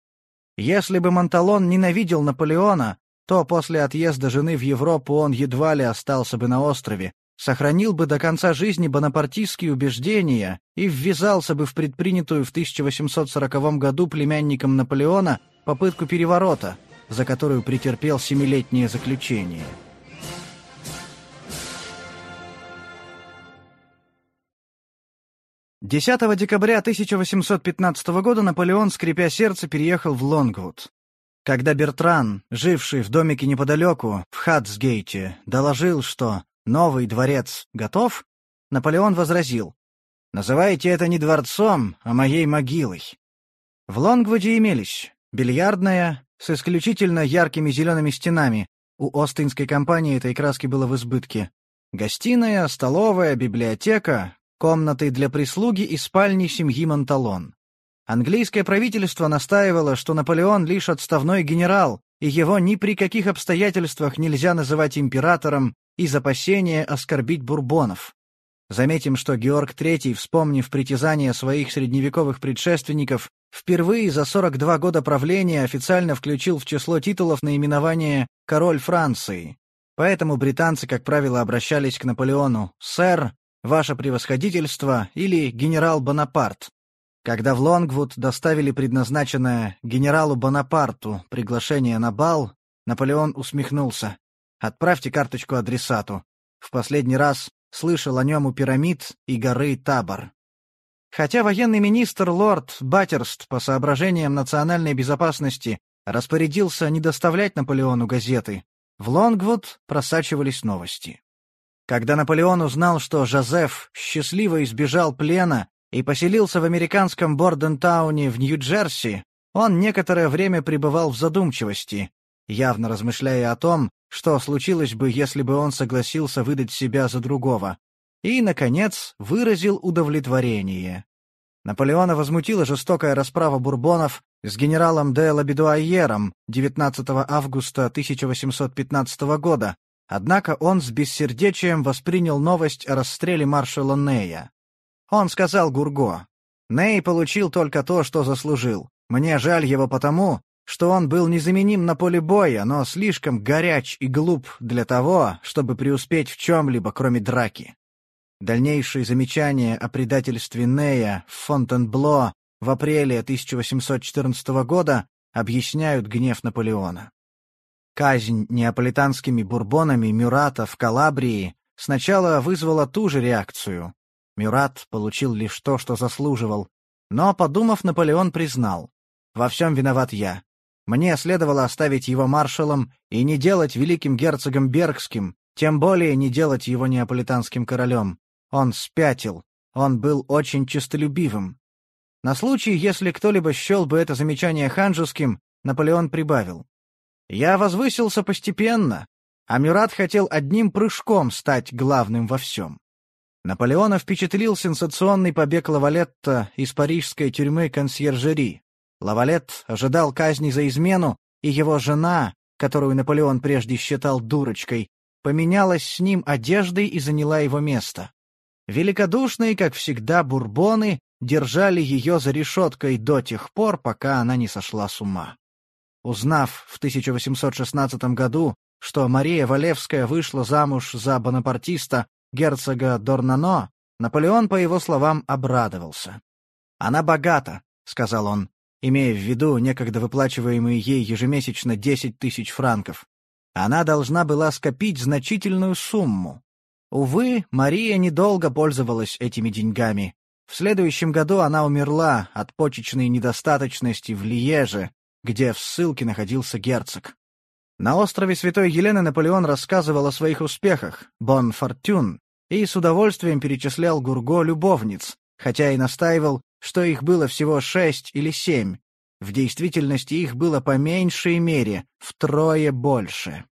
Если бы Монталон ненавидел Наполеона, то после отъезда жены в Европу он едва ли остался бы на острове, сохранил бы до конца жизни бонапартистские убеждения и ввязался бы в предпринятую в 1840 году племянником Наполеона попытку переворота, за которую претерпел семилетнее заключение. 10 декабря 1815 года Наполеон, скрипя сердце, переехал в Лонгвуд. Когда Бертран, живший в домике неподалеку, в Хадсгейте, доложил, что новый дворец готов, Наполеон возразил, «Называйте это не дворцом, а моей могилой». В Лонгвуде имелись бильярдная с исключительно яркими зелеными стенами, у Остинской компании этой краски было в избытке, гостиная, столовая, библиотека, комнаты для прислуги и спальни семьи Монталон. Английское правительство настаивало, что Наполеон лишь отставной генерал, и его ни при каких обстоятельствах нельзя называть императором из опасения оскорбить бурбонов. Заметим, что Георг III, вспомнив притязания своих средневековых предшественников, впервые за 42 года правления официально включил в число титулов наименование «король Франции». Поэтому британцы, как правило, обращались к Наполеону «сэр», ваше превосходительство или генерал Бонапарт. Когда в Лонгвуд доставили предназначенное генералу Бонапарту приглашение на бал, Наполеон усмехнулся. «Отправьте карточку адресату. В последний раз слышал о нем у пирамид и горы Табор». Хотя военный министр лорд Баттерст по соображениям национальной безопасности распорядился не доставлять Наполеону газеты, в Лонгвуд просачивались новости. Когда Наполеон узнал, что Жозеф счастливо избежал плена и поселился в американском Бордентауне в Нью-Джерси, он некоторое время пребывал в задумчивости, явно размышляя о том, что случилось бы, если бы он согласился выдать себя за другого, и, наконец, выразил удовлетворение. Наполеона возмутила жестокая расправа бурбонов с генералом де Лабедуайером 19 августа 1815 года, Однако он с бессердечием воспринял новость о расстреле маршала Нея. Он сказал Гурго, Ней получил только то, что заслужил. Мне жаль его потому, что он был незаменим на поле боя, но слишком горяч и глуп для того, чтобы преуспеть в чем-либо, кроме драки. Дальнейшие замечания о предательстве Нея в Фонтенбло в апреле 1814 года объясняют гнев Наполеона. Казнь неаполитанскими бурбонами Мюрата в Калабрии сначала вызвала ту же реакцию. Мюрат получил лишь то, что заслуживал, но, подумав, Наполеон признал. «Во всем виноват я. Мне следовало оставить его маршалом и не делать великим герцогом Бергским, тем более не делать его неаполитанским королем. Он спятил, он был очень честолюбивым. На случай, если кто-либо счел бы это замечание ханжеским, Наполеон прибавил. «Я возвысился постепенно, а Мюрат хотел одним прыжком стать главным во всем». Наполеона впечатлил сенсационный побег Лавалетта из парижской тюрьмы консьержери. Лавалет ожидал казни за измену, и его жена, которую Наполеон прежде считал дурочкой, поменялась с ним одеждой и заняла его место. Великодушные, как всегда, бурбоны держали ее за решеткой до тех пор, пока она не сошла с ума. Узнав в 1816 году, что Мария Валевская вышла замуж за бонапартиста герцога Дорнано, Наполеон, по его словам, обрадовался. «Она богата», — сказал он, имея в виду некогда выплачиваемые ей ежемесячно 10 тысяч франков. Она должна была скопить значительную сумму. Увы, Мария недолго пользовалась этими деньгами. В следующем году она умерла от почечной недостаточности в Лиеже, где в ссылке находился герцог. На острове Святой Елены Наполеон рассказывал о своих успехах, Бон и с удовольствием перечислял Гурго любовниц, хотя и настаивал, что их было всего шесть или семь. В действительности их было по меньшей мере втрое больше.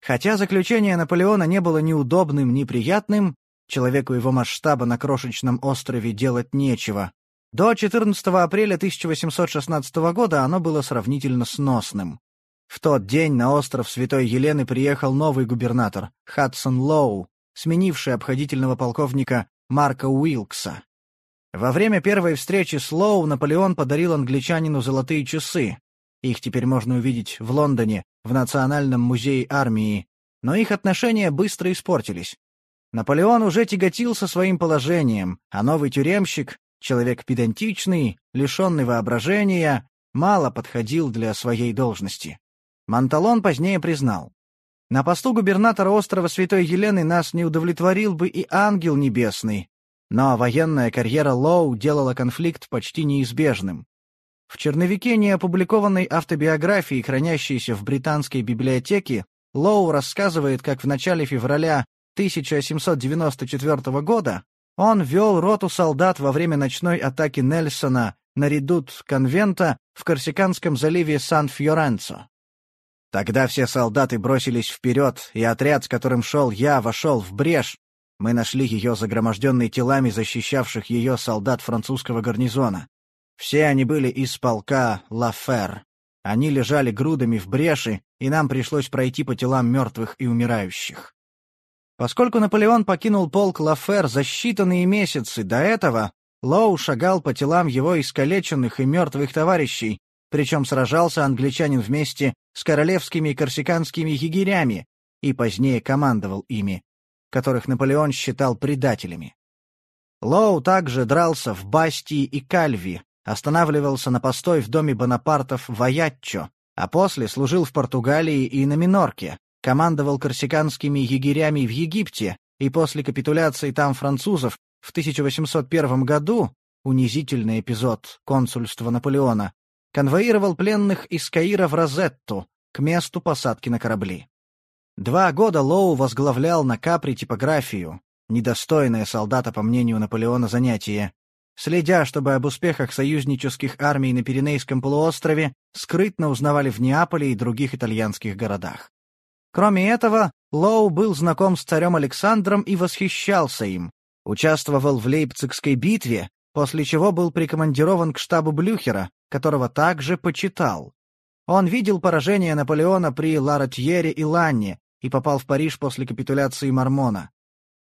Хотя заключение Наполеона не было ни удобным, ни приятным, человеку его масштаба на крошечном острове делать нечего. До 14 апреля 1816 года оно было сравнительно сносным. В тот день на остров Святой Елены приехал новый губернатор, Хадсон Лоу, сменивший обходительного полковника Марка Уилкса. Во время первой встречи с Лоу Наполеон подарил англичанину золотые часы. Их теперь можно увидеть в Лондоне, в Национальном музее армии, но их отношения быстро испортились. Наполеон уже тяготился своим положением, а новый тюремщик, человек педантичный, лишенный воображения, мало подходил для своей должности. Монталон позднее признал. На посту губернатора острова Святой Елены нас не удовлетворил бы и ангел небесный, но военная карьера Лоу делала конфликт почти неизбежным. В черновике неопубликованной автобиографии, хранящейся в британской библиотеке, Лоу рассказывает, как в начале февраля 1794 года он вел роту солдат во время ночной атаки Нельсона на редут конвента в Корсиканском заливе Сан-Фьоренцо. Тогда все солдаты бросились вперед, и отряд, с которым шел я, вошел в брешь. Мы нашли ее загроможденной телами защищавших ее солдат французского гарнизона. Все они были из полка Лафер. Они лежали грудами в бреши, и нам пришлось пройти по телам мертвых и умирающих. Поскольку Наполеон покинул полк Лафер за считанные месяцы до этого, Лоу шагал по телам его искалеченных и мертвых товарищей, причем сражался англичанин вместе с королевскими и корсиканскими егерями и позднее командовал ими, которых Наполеон считал предателями. Лоу также дрался в Бастии и Кальви, останавливался на постой в доме Бонапартов в Аятчо, а после служил в Португалии и на Минорке, командовал корсиканскими егерями в Египте и после капитуляции там французов в 1801 году, унизительный эпизод консульства Наполеона, конвоировал пленных из Каира в Розетту, к месту посадки на корабли. Два года Лоу возглавлял на Капри типографию, недостойное солдата, по мнению Наполеона, занятие, следя, чтобы об успехах союзнических армий на Пиренейском полуострове скрытно узнавали в Неаполе и других итальянских городах. Кроме этого, Лоу был знаком с царем Александром и восхищался им, участвовал в Лейпцигской битве, после чего был прикомандирован к штабу Блюхера, которого также почитал. Он видел поражение Наполеона при Ларатьере и Ланне и попал в Париж после капитуляции Мармона.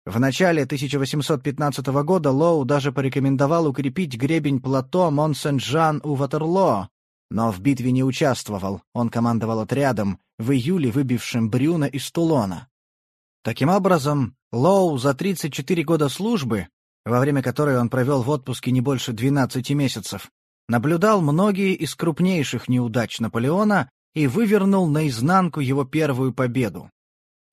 В начале 1815 года Лоу даже порекомендовал укрепить гребень плато Мон-Сен-Жан у Ватерлоо, но в битве не участвовал, он командовал отрядом, в июле выбившим Брюна из Тулона. Таким образом, Лоу за 34 года службы, во время которой он провел в отпуске не больше 12 месяцев, наблюдал многие из крупнейших неудач Наполеона и вывернул наизнанку его первую победу.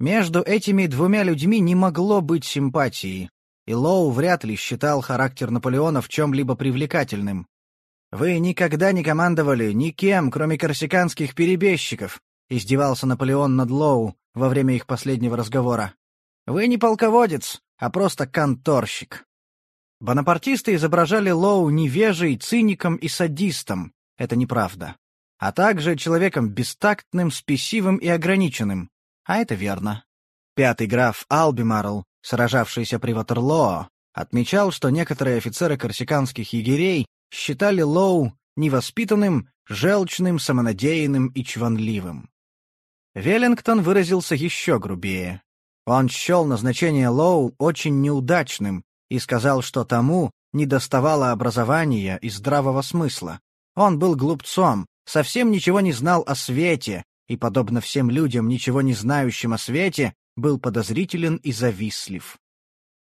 Между этими двумя людьми не могло быть симпатии, и Лоу вряд ли считал характер Наполеона в чем-либо привлекательным. «Вы никогда не командовали никем, кроме корсиканских перебежчиков», — издевался Наполеон над Лоу во время их последнего разговора. «Вы не полководец, а просто конторщик». Бонапартисты изображали Лоу невежей, циником и садистом. Это неправда. А также человеком бестактным, спесивым и ограниченным. А это верно. Пятый граф Албимарл, сражавшийся при Ватерлоо, отмечал, что некоторые офицеры корсиканских егерей считали Лоу невоспитанным, желчным, самонадеянным и чванливым. Веллингтон выразился еще грубее. Он счел назначение Лоу очень неудачным и сказал, что тому недоставало образования и здравого смысла. Он был глупцом, совсем ничего не знал о свете, и, подобно всем людям, ничего не знающим о свете, был подозрителен и завистлив.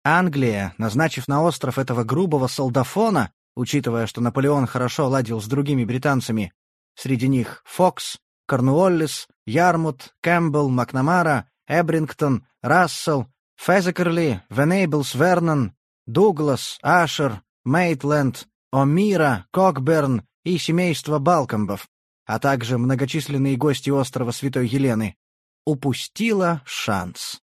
Англия, назначив на остров этого грубого солдафона, учитывая, что Наполеон хорошо ладил с другими британцами, среди них Фокс, Корнуоллис, Ярмут, Кэмпбелл, Макнамара, Эбрингтон, Рассел, Фезекерли, Венейблс Вернон, Дуглас, Ашер, Мейтленд, О'Мира, Кокберн и семейство Балкомбов, а также многочисленные гости острова Святой Елены, упустила шанс.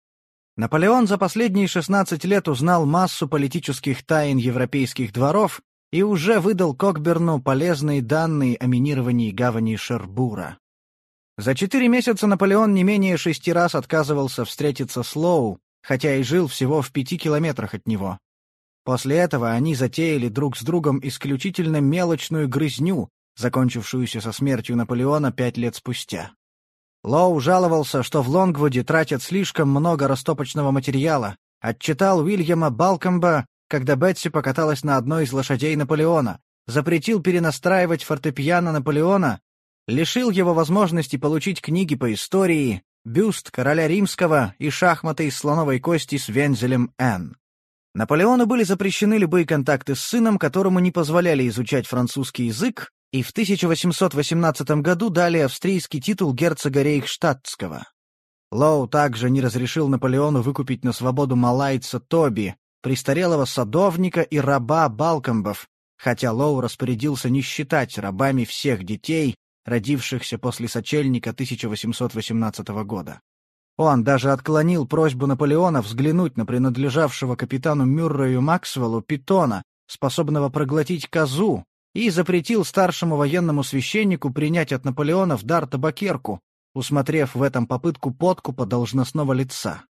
Наполеон за последние 16 лет узнал массу политических тайн европейских дворов и уже выдал Кокберну полезные данные о минировании гавани Шербура. За четыре месяца Наполеон не менее шести раз отказывался встретиться с Лоу, хотя и жил всего в пяти километрах от него. После этого они затеяли друг с другом исключительно мелочную грызню, закончившуюся со смертью Наполеона пять лет спустя. Лоу жаловался, что в Лонгвуде тратят слишком много растопочного материала, отчитал Уильяма Балкомба, когда Бетси покаталась на одной из лошадей Наполеона, запретил перенастраивать фортепиано Наполеона, лишил его возможности получить книги по истории, бюст короля римского и шахматы из слоновой кости с вензелем Н. Наполеону были запрещены любые контакты с сыном, которому не позволяли изучать французский язык, и в 1818 году дали австрийский титул герцога Рейхштадтского. Лоу также не разрешил Наполеону выкупить на свободу малайца Тоби, престарелого садовника и раба Балкомбов, хотя Лоу распорядился не считать рабами всех детей, родившихся после сочельника 1818 года. Он даже отклонил просьбу Наполеона взглянуть на принадлежавшего капитану Мюррею Максвеллу питона, способного проглотить козу, и запретил старшему военному священнику принять от Наполеона в дар табакерку, усмотрев в этом попытку подкупа должностного лица.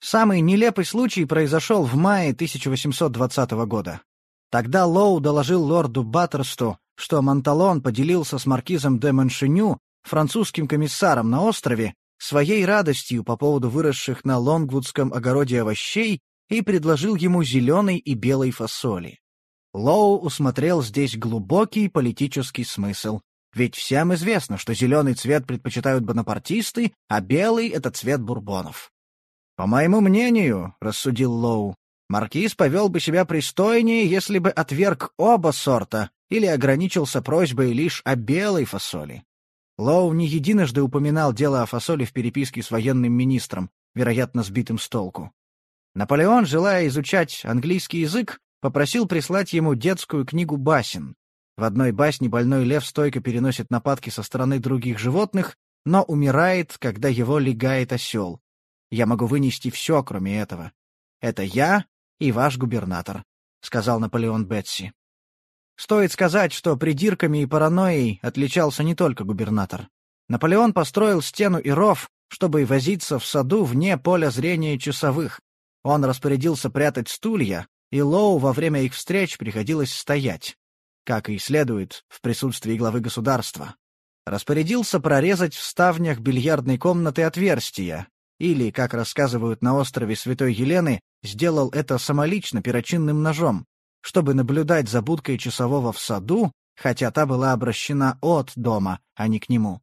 Самый нелепый случай произошел в мае 1820 года. Тогда Лоу доложил лорду Баттерсту, что Монталон поделился с маркизом де Маншиню, французским комиссаром на острове, своей радостью по поводу выросших на лонгвудском огороде овощей и предложил ему зеленой и белой фасоли. Лоу усмотрел здесь глубокий политический смысл. Ведь всем известно, что зеленый цвет предпочитают бонапартисты, а белый — это цвет бурбонов. «По моему мнению», — рассудил Лоу, — «маркиз повел бы себя пристойнее, если бы отверг оба сорта или ограничился просьбой лишь о белой фасоли». Лоу не единожды упоминал дело о фасоли в переписке с военным министром, вероятно, сбитым с толку. Наполеон, желая изучать английский язык, попросил прислать ему детскую книгу басен. В одной басне больной лев стойко переносит нападки со стороны других животных, но умирает, когда его легает осел. Я могу вынести все, кроме этого. Это я и ваш губернатор, — сказал Наполеон Бетси. Стоит сказать, что придирками и паранойей отличался не только губернатор. Наполеон построил стену и ров, чтобы возиться в саду вне поля зрения часовых. Он распорядился прятать стулья, и Лоу во время их встреч приходилось стоять, как и следует в присутствии главы государства. Распорядился прорезать в ставнях бильярдной комнаты отверстия, или, как рассказывают на острове Святой Елены, сделал это самолично перочинным ножом, чтобы наблюдать за будкой часового в саду, хотя та была обращена от дома, а не к нему.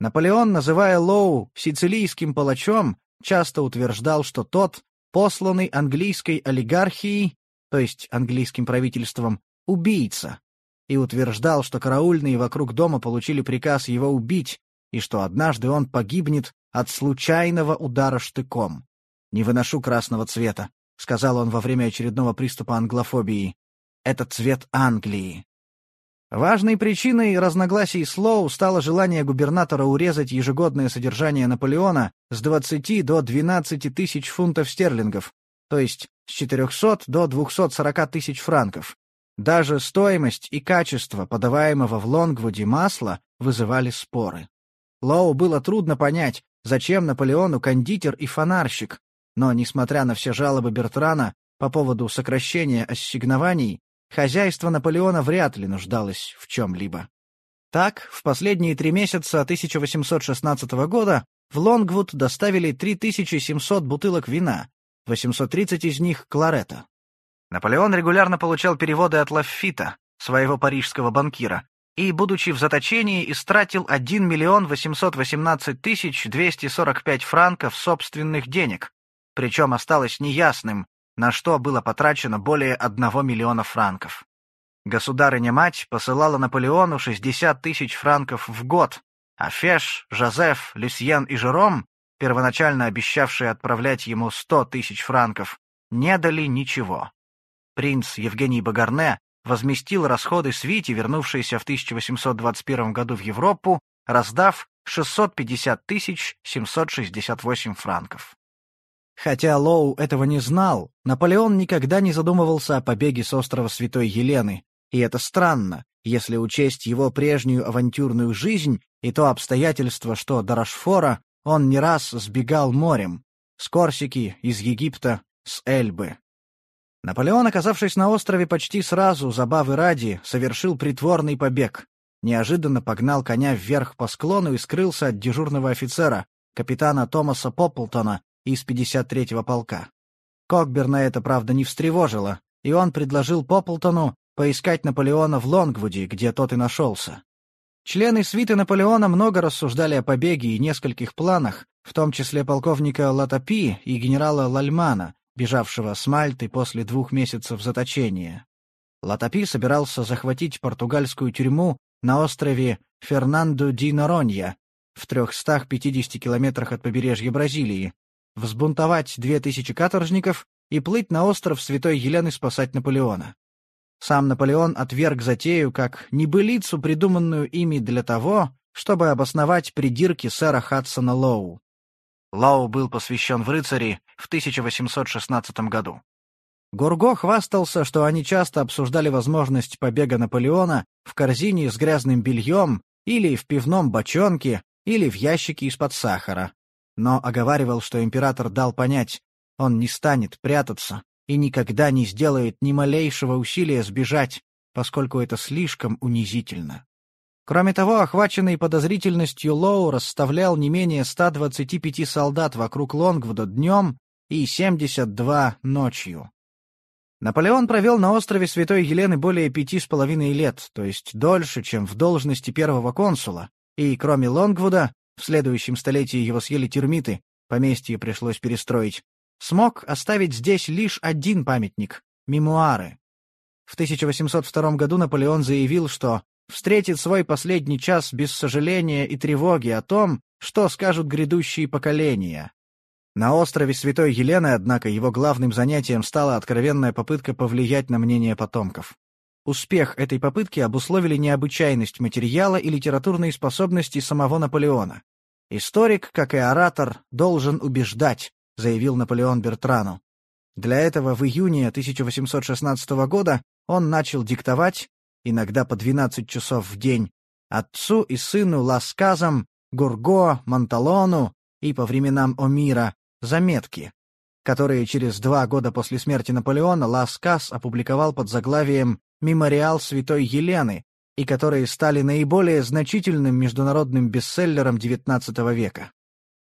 Наполеон, называя Лоу сицилийским палачом, часто утверждал, что тот, посланный английской олигархией, то есть английским правительством, убийца, и утверждал, что караульные вокруг дома получили приказ его убить, и что однажды он погибнет от случайного удара штыком. «Не выношу красного цвета», — сказал он во время очередного приступа англофобии. «Это цвет Англии». Важной причиной разногласий Слоу стало желание губернатора урезать ежегодное содержание Наполеона с 20 до 12 тысяч фунтов стерлингов, то есть с 400 до 240 тысяч франков. Даже стоимость и качество подаваемого в Лонгвуде масла вызывали споры. Лоу было трудно понять, зачем Наполеону кондитер и фонарщик, но, несмотря на все жалобы Бертрана по поводу сокращения ассигнований, хозяйство Наполеона вряд ли нуждалось в чем-либо. Так, в последние три месяца 1816 года в Лонгвуд доставили 3700 бутылок вина, 830 из них — кларета. Наполеон регулярно получал переводы от Лаффита, своего парижского банкира, и, будучи в заточении, истратил 1 миллион 818 тысяч 245 франков собственных денег, причем осталось неясным, на что было потрачено более 1 миллиона франков. Государыня-мать посылала Наполеону 60 тысяч франков в год, а Феш, Жозеф, Люсьен и Жером, первоначально обещавшие отправлять ему 100 тысяч франков, не дали ничего. Принц Евгений Багарне возместил расходы свити, вернувшиеся в 1821 году в Европу, раздав 650 768 франков. Хотя Лоу этого не знал, Наполеон никогда не задумывался о побеге с острова Святой Елены, и это странно, если учесть его прежнюю авантюрную жизнь и то обстоятельство, что до Рашфора он не раз сбегал морем, с Корсики, из Египта, с Эльбы. Наполеон, оказавшись на острове почти сразу, забавы ради, совершил притворный побег. Неожиданно погнал коня вверх по склону и скрылся от дежурного офицера, капитана Томаса Попплтона из 53-го полка. Кокберна это, правда, не встревожило, и он предложил Попплтону поискать Наполеона в Лонгвуде, где тот и нашелся. Члены свиты Наполеона много рассуждали о побеге и нескольких планах, в том числе полковника Латапи и генерала Лальмана, бежавшего с Мальты после двух месяцев заточения. Латапи собирался захватить португальскую тюрьму на острове Фернандо ди Норонья в 350 километрах от побережья Бразилии, взбунтовать две тысячи каторжников и плыть на остров Святой Елены спасать Наполеона. Сам Наполеон отверг затею как небылицу, придуманную ими для того, чтобы обосновать придирки сэра Хадсона Лоу. Лоу был посвящен в рыцари в 1816 году. Гурго хвастался, что они часто обсуждали возможность побега Наполеона в корзине с грязным бельем или в пивном бочонке, или в ящике из-под сахара. Но оговаривал, что император дал понять, он не станет прятаться и никогда не сделает ни малейшего усилия сбежать, поскольку это слишком унизительно. Кроме того, охваченный подозрительностью Лоу расставлял не менее 125 солдат вокруг Лонгвуда днем и 72 ночью. Наполеон провел на острове Святой Елены более пяти с половиной лет, то есть дольше, чем в должности первого консула, и, кроме Лонгвуда, в следующем столетии его съели термиты, поместье пришлось перестроить, смог оставить здесь лишь один памятник — мемуары. В 1802 году Наполеон заявил, что встретит свой последний час без сожаления и тревоги о том, что скажут грядущие поколения. На острове Святой Елены, однако, его главным занятием стала откровенная попытка повлиять на мнение потомков. Успех этой попытки обусловили необычайность материала и литературные способности самого Наполеона. «Историк, как и оратор, должен убеждать», — заявил Наполеон Бертрану. Для этого в июне 1816 года он начал диктовать, иногда по 12 часов в день, отцу и сыну Ласказам, Гурго, Монталону и по временам Омира заметки, которые через два года после смерти Наполеона Ласказ опубликовал под заглавием «Мемориал Святой Елены», и которые стали наиболее значительным международным бестселлером XIX века.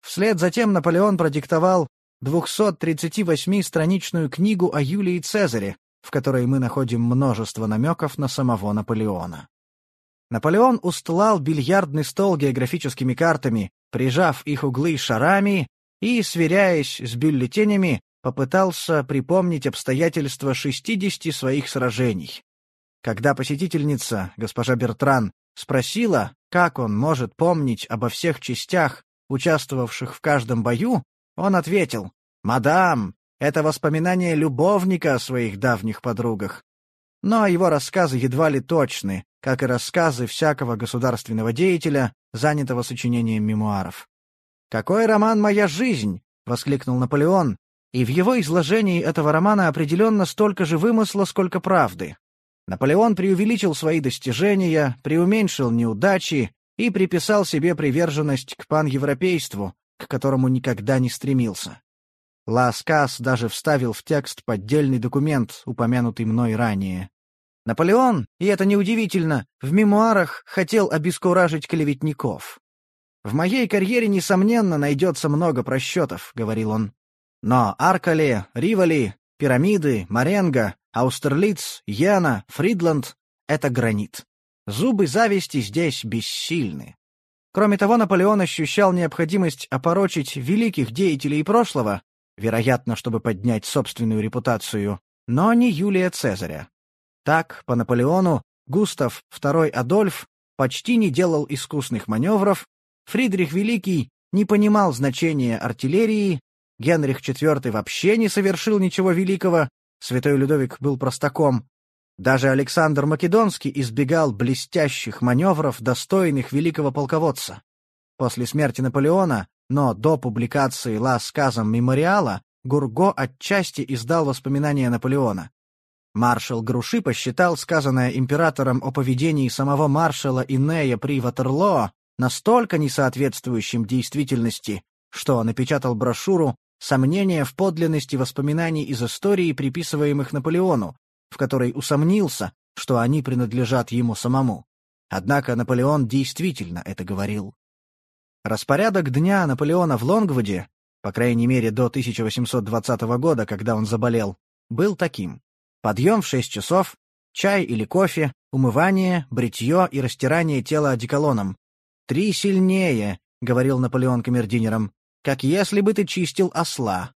Вслед за тем Наполеон продиктовал 238-страничную книгу о Юлии Цезаре, в которой мы находим множество намеков на самого Наполеона. Наполеон устлал бильярдный стол географическими картами, прижав их углы шарами и, сверяясь с бюллетенями, попытался припомнить обстоятельства 60 своих сражений. Когда посетительница, госпожа Бертран, спросила, как он может помнить обо всех частях, участвовавших в каждом бою, он ответил, «Мадам, это воспоминание любовника о своих давних подругах». Но его рассказы едва ли точны, как и рассказы всякого государственного деятеля, занятого сочинением мемуаров. «Какой роман «Моя жизнь»?» — воскликнул Наполеон, и в его изложении этого романа определенно столько же вымысла, сколько правды. Наполеон преувеличил свои достижения, преуменьшил неудачи и приписал себе приверженность к паневропейству, к которому никогда не стремился. Ласкас даже вставил в текст поддельный документ, упомянутый мной ранее. Наполеон, и это неудивительно, в мемуарах хотел обескуражить клеветников. «В моей карьере, несомненно, найдется много просчетов», — говорил он. «Но Аркали, Ривали, пирамиды, Маренго, Аустерлиц, Яна, Фридланд — это гранит. Зубы зависти здесь бессильны. Кроме того, Наполеон ощущал необходимость опорочить великих деятелей прошлого, вероятно, чтобы поднять собственную репутацию, но не Юлия Цезаря. Так, по Наполеону, Густав II Адольф почти не делал искусных маневров, Фридрих Великий не понимал значения артиллерии, Генрих IV вообще не совершил ничего великого, Святой Людовик был простаком. Даже Александр Македонский избегал блестящих маневров, достойных великого полководца. После смерти Наполеона, но до публикации «Ла сказом мемориала», Гурго отчасти издал воспоминания Наполеона. Маршал Груши посчитал сказанное императором о поведении самого маршала Инея при Ватерлоо настолько несоответствующим действительности, что напечатал брошюру сомнения в подлинности воспоминаний из истории, приписываемых Наполеону, в которой усомнился, что они принадлежат ему самому. Однако Наполеон действительно это говорил. Распорядок дня Наполеона в Лонгвуде, по крайней мере до 1820 года, когда он заболел, был таким. Подъем в 6 часов, чай или кофе, умывание, бритье и растирание тела одеколоном. «Три сильнее», — говорил Наполеон камердинерам, как если бы ты чистил осла.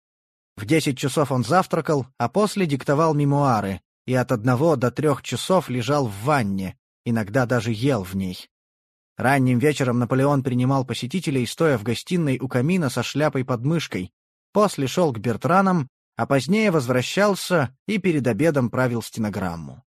В десять часов он завтракал, а после диктовал мемуары, и от одного до трех часов лежал в ванне, иногда даже ел в ней. Ранним вечером Наполеон принимал посетителей, стоя в гостиной у камина со шляпой под мышкой, после шел к Бертранам, а позднее возвращался и перед обедом правил стенограмму.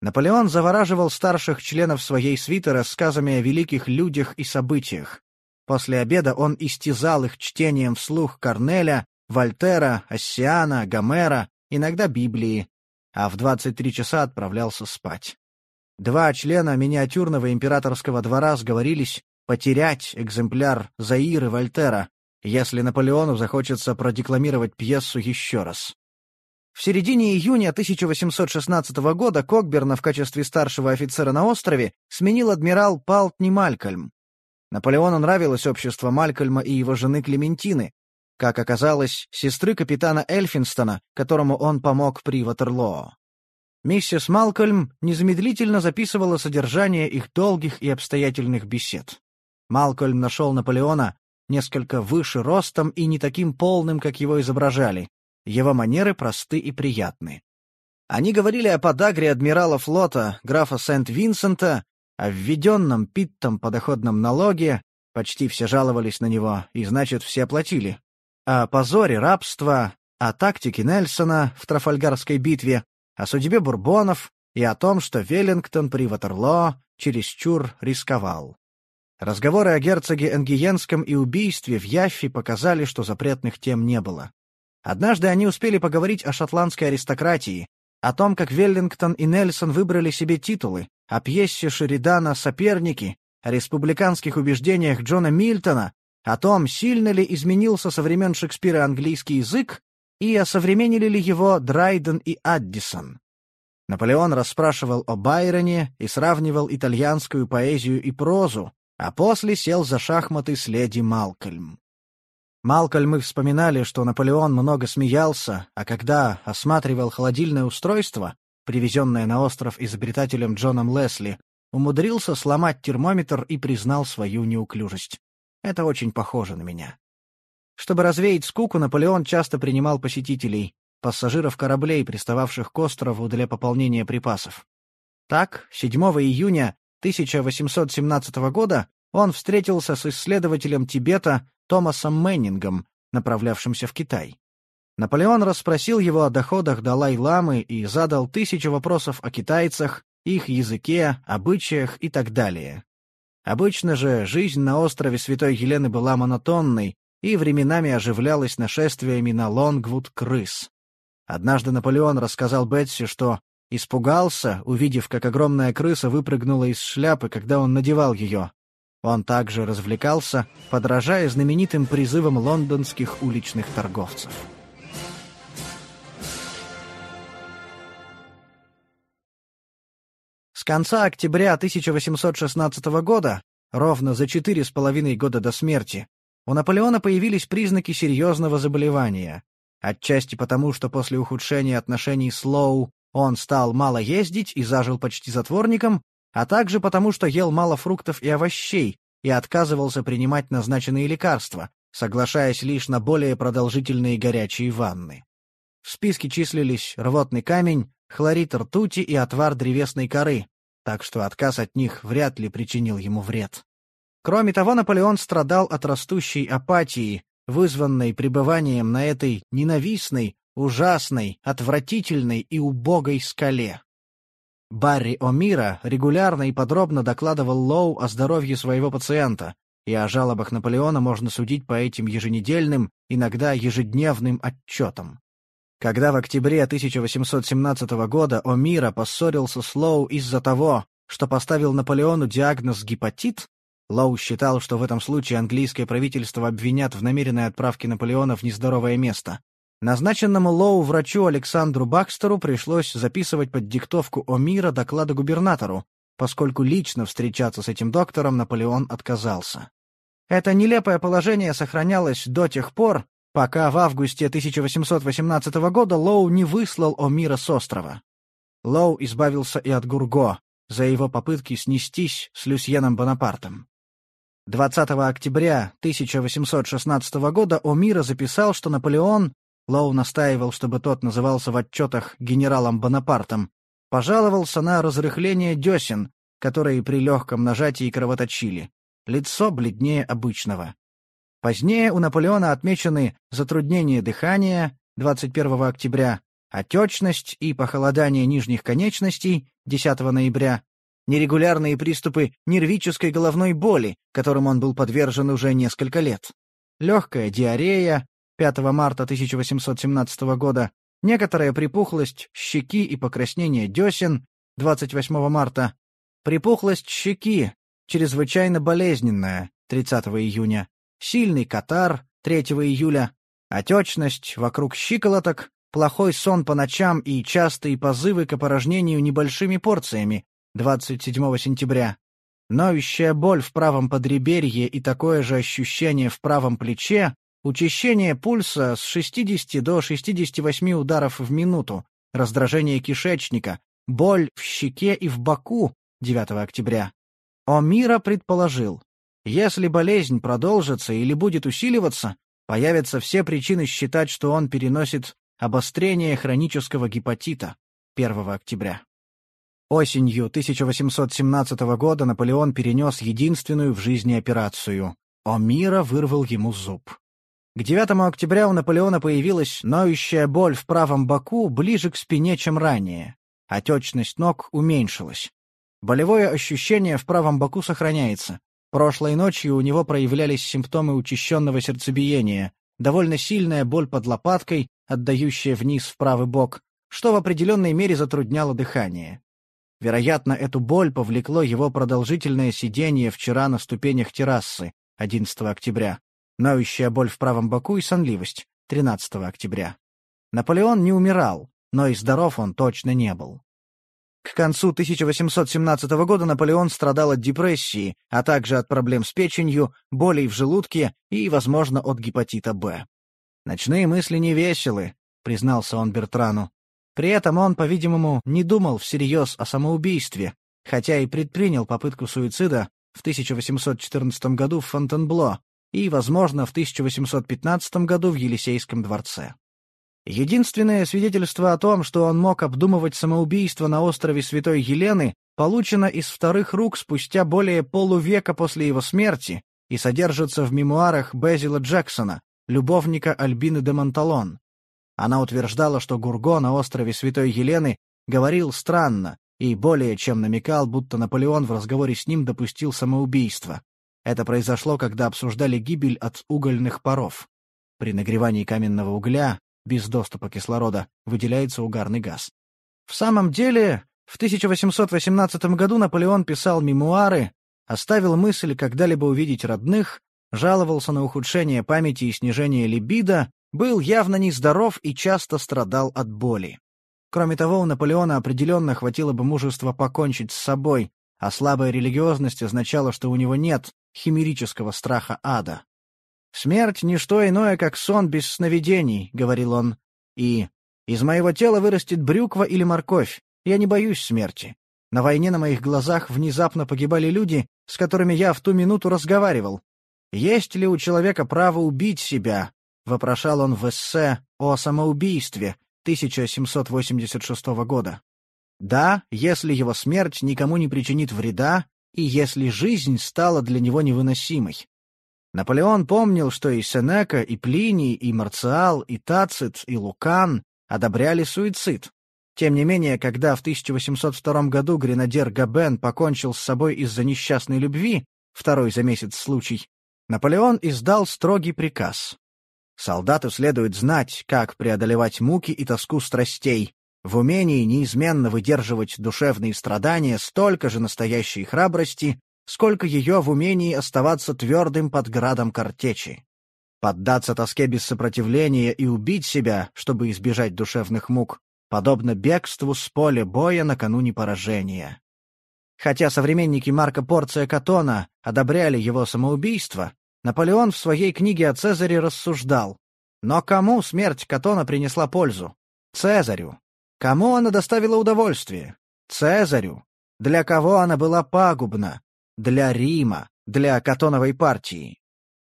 Наполеон завораживал старших членов своей свиты рассказами о великих людях и событиях. После обеда он истязал их чтением вслух Корнеля, Вольтера, Оссиана, Гомера, иногда Библии, а в 23 часа отправлялся спать. Два члена миниатюрного императорского двора сговорились потерять экземпляр Заиры Вольтера, если Наполеону захочется продекламировать пьесу еще раз. В середине июня 1816 года Кокберна в качестве старшего офицера на острове сменил адмирал Палтни Малькольм. Наполеону нравилось общество Малькольма и его жены Клементины, как оказалось, сестры капитана Эльфинстона, которому он помог при Ватерлоо. Миссис Малкольм незамедлительно записывала содержание их долгих и обстоятельных бесед. Малкольм нашел Наполеона несколько выше ростом и не таким полным, как его изображали. Его манеры просты и приятны. Они говорили о подагре адмирала флота, графа Сент-Винсента, о введенном Питтом подоходном налоге, почти все жаловались на него, и значит, все платили, о позоре рабства, о тактике Нельсона в Трафальгарской битве, о судьбе бурбонов и о том, что Веллингтон при Ватерлоо чересчур рисковал. Разговоры о герцоге Энгиенском и убийстве в Яффе показали, что запретных тем не было. Однажды они успели поговорить о шотландской аристократии, о том, как Веллингтон и Нельсон выбрали себе титулы, о пьесе Шеридана «Соперники», о республиканских убеждениях Джона Мильтона, о том, сильно ли изменился со времен Шекспира английский язык и осовременили ли его Драйден и Аддисон. Наполеон расспрашивал о Байроне и сравнивал итальянскую поэзию и прозу, а после сел за шахматы с леди Малкольм. Малкольм и вспоминали, что Наполеон много смеялся, а когда осматривал холодильное устройство, привезенное на остров изобретателем Джоном Лесли, умудрился сломать термометр и признал свою неуклюжесть. Это очень похоже на меня. Чтобы развеять скуку, Наполеон часто принимал посетителей, пассажиров кораблей, пристававших к острову для пополнения припасов. Так, 7 июня 1817 года он встретился с исследователем Тибета Томасом Мэннингом, направлявшимся в Китай. Наполеон расспросил его о доходах Далай-ламы и задал тысячи вопросов о китайцах, их языке, обычаях и так далее. Обычно же жизнь на острове Святой Елены была монотонной и временами оживлялась нашествиями на Лонгвуд-крыс. Однажды Наполеон рассказал Бетси, что испугался, увидев, как огромная крыса выпрыгнула из шляпы, когда он надевал ее. Он также развлекался, подражая знаменитым призывам лондонских уличных торговцев. С конца октября 1816 года, ровно за четыре с половиной года до смерти, у Наполеона появились признаки серьезного заболевания. Отчасти потому, что после ухудшения отношений с Лоу он стал мало ездить и зажил почти затворником, а также потому, что ел мало фруктов и овощей и отказывался принимать назначенные лекарства, соглашаясь лишь на более продолжительные горячие ванны. В списке числились рвотный камень, хлорид ртути и отвар древесной коры, так что отказ от них вряд ли причинил ему вред. Кроме того, Наполеон страдал от растущей апатии, вызванной пребыванием на этой ненавистной, ужасной, отвратительной и убогой скале. Барри О'Мира регулярно и подробно докладывал Лоу о здоровье своего пациента, и о жалобах Наполеона можно судить по этим еженедельным, иногда ежедневным отчетам. Когда в октябре 1817 года О'Мира поссорился с Лоу из-за того, что поставил Наполеону диагноз гепатит, Лоу считал, что в этом случае английское правительство обвинят в намеренной отправке Наполеона в нездоровое место. Назначенному Лоу врачу Александру Бакстеру пришлось записывать под диктовку О'Мира доклады губернатору, поскольку лично встречаться с этим доктором Наполеон отказался. Это нелепое положение сохранялось до тех пор, пока в августе 1818 года Лоу не выслал О'Мира с острова. Лоу избавился и от Гурго за его попытки снестись с Люсьеном Бонапартом. 20 октября 1816 года О'Мира записал, что Наполеон, Лоу настаивал, чтобы тот назывался в отчетах генералом Бонапартом, пожаловался на разрыхление десен, которые при легком нажатии кровоточили. Лицо бледнее обычного. Позднее у Наполеона отмечены затруднение дыхания 21 октября, отечность и похолодание нижних конечностей 10 ноября, нерегулярные приступы нервической головной боли, которым он был подвержен уже несколько лет, легкая диарея 5 марта 1817 года, некоторая припухлость щеки и покраснение десен 28 марта, припухлость щеки, чрезвычайно болезненная 30 июня, сильный катар 3 июля, отечность вокруг щиколоток, плохой сон по ночам и частые позывы к опорожнению небольшими порциями 27 сентября, ноющая боль в правом подреберье и такое же ощущение в правом плече, учащение пульса с 60 до 68 ударов в минуту, раздражение кишечника, боль в щеке и в боку 9 октября. Омира предположил, если болезнь продолжится или будет усиливаться, появятся все причины считать, что он переносит обострение хронического гепатита 1 октября. Осенью 1817 года Наполеон перенес единственную в жизни операцию. Омира вырвал ему зуб. К 9 октября у Наполеона появилась ноющая боль в правом боку ближе к спине, чем ранее. Отечность ног уменьшилась. Болевое ощущение в правом боку сохраняется. Прошлой ночью у него проявлялись симптомы учащенного сердцебиения, довольно сильная боль под лопаткой, отдающая вниз в правый бок, что в определенной мере затрудняло дыхание. Вероятно, эту боль повлекло его продолжительное сидение вчера на ступенях террасы 11 октября, ноющая боль в правом боку и сонливость 13 октября. Наполеон не умирал, но и здоров он точно не был. К концу 1817 года Наполеон страдал от депрессии, а также от проблем с печенью, болей в желудке и, возможно, от гепатита Б. «Ночные мысли не веселы», — признался он Бертрану. При этом он, по-видимому, не думал всерьез о самоубийстве, хотя и предпринял попытку суицида в 1814 году в Фонтенбло и, возможно, в 1815 году в Елисейском дворце. Единственное свидетельство о том, что он мог обдумывать самоубийство на острове Святой Елены, получено из вторых рук спустя более полувека после его смерти и содержится в мемуарах Безила Джексона, любовника Альбины де Монталон. Она утверждала, что Гурго на острове Святой Елены говорил странно и более чем намекал, будто Наполеон в разговоре с ним допустил самоубийство. Это произошло, когда обсуждали гибель от угольных паров. При нагревании каменного угля без доступа кислорода, выделяется угарный газ. В самом деле, в 1818 году Наполеон писал мемуары, оставил мысль когда-либо увидеть родных, жаловался на ухудшение памяти и снижение либидо, был явно нездоров и часто страдал от боли. Кроме того, у Наполеона определенно хватило бы мужества покончить с собой, а слабая религиозность означала, что у него нет химерического страха ада. «Смерть — не что иное, как сон без сновидений», — говорил он. И «Из моего тела вырастет брюква или морковь. Я не боюсь смерти. На войне на моих глазах внезапно погибали люди, с которыми я в ту минуту разговаривал. Есть ли у человека право убить себя?» — вопрошал он в эссе о самоубийстве 1786 года. «Да, если его смерть никому не причинит вреда, и если жизнь стала для него невыносимой. Наполеон помнил, что и Сенека, и Плиний, и Марциал, и Тацит, и Лукан одобряли суицид. Тем не менее, когда в 1802 году гренадер Габен покончил с собой из-за несчастной любви, второй за месяц случай, Наполеон издал строгий приказ. Солдату следует знать, как преодолевать муки и тоску страстей, в умении неизменно выдерживать душевные страдания столько же настоящей храбрости, сколько ее в умении оставаться твердым под градом картечи. Поддаться тоске без сопротивления и убить себя, чтобы избежать душевных мук, подобно бегству с поля боя накануне поражения. Хотя современники Марка Порция Катона одобряли его самоубийство, Наполеон в своей книге о Цезаре рассуждал. Но кому смерть Катона принесла пользу? Цезарю. Кому она доставила удовольствие? Цезарю. Для кого она была пагубна? Для Рима, для Катоновой партии.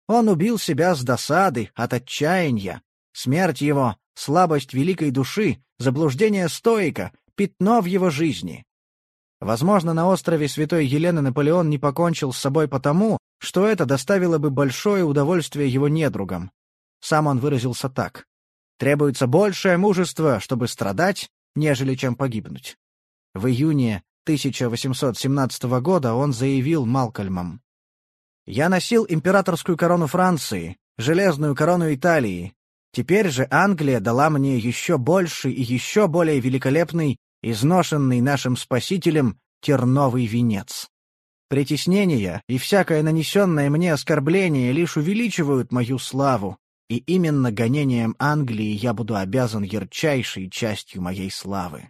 Он убил себя с досады, от отчаяния. Смерть его, слабость великой души, заблуждение стоика, пятно в его жизни. Возможно, на острове Святой Елены Наполеон не покончил с собой потому, что это доставило бы большое удовольствие его недругам. Сам он выразился так. «Требуется большее мужество, чтобы страдать, нежели чем погибнуть». В июне 1817 года он заявил Малкольмом. «Я носил императорскую корону Франции, железную корону Италии. Теперь же Англия дала мне еще больше и еще более великолепный, изношенный нашим спасителем, терновый венец. Притеснения и всякое нанесенное мне оскорбление лишь увеличивают мою славу, и именно гонением Англии я буду обязан ярчайшей частью моей славы.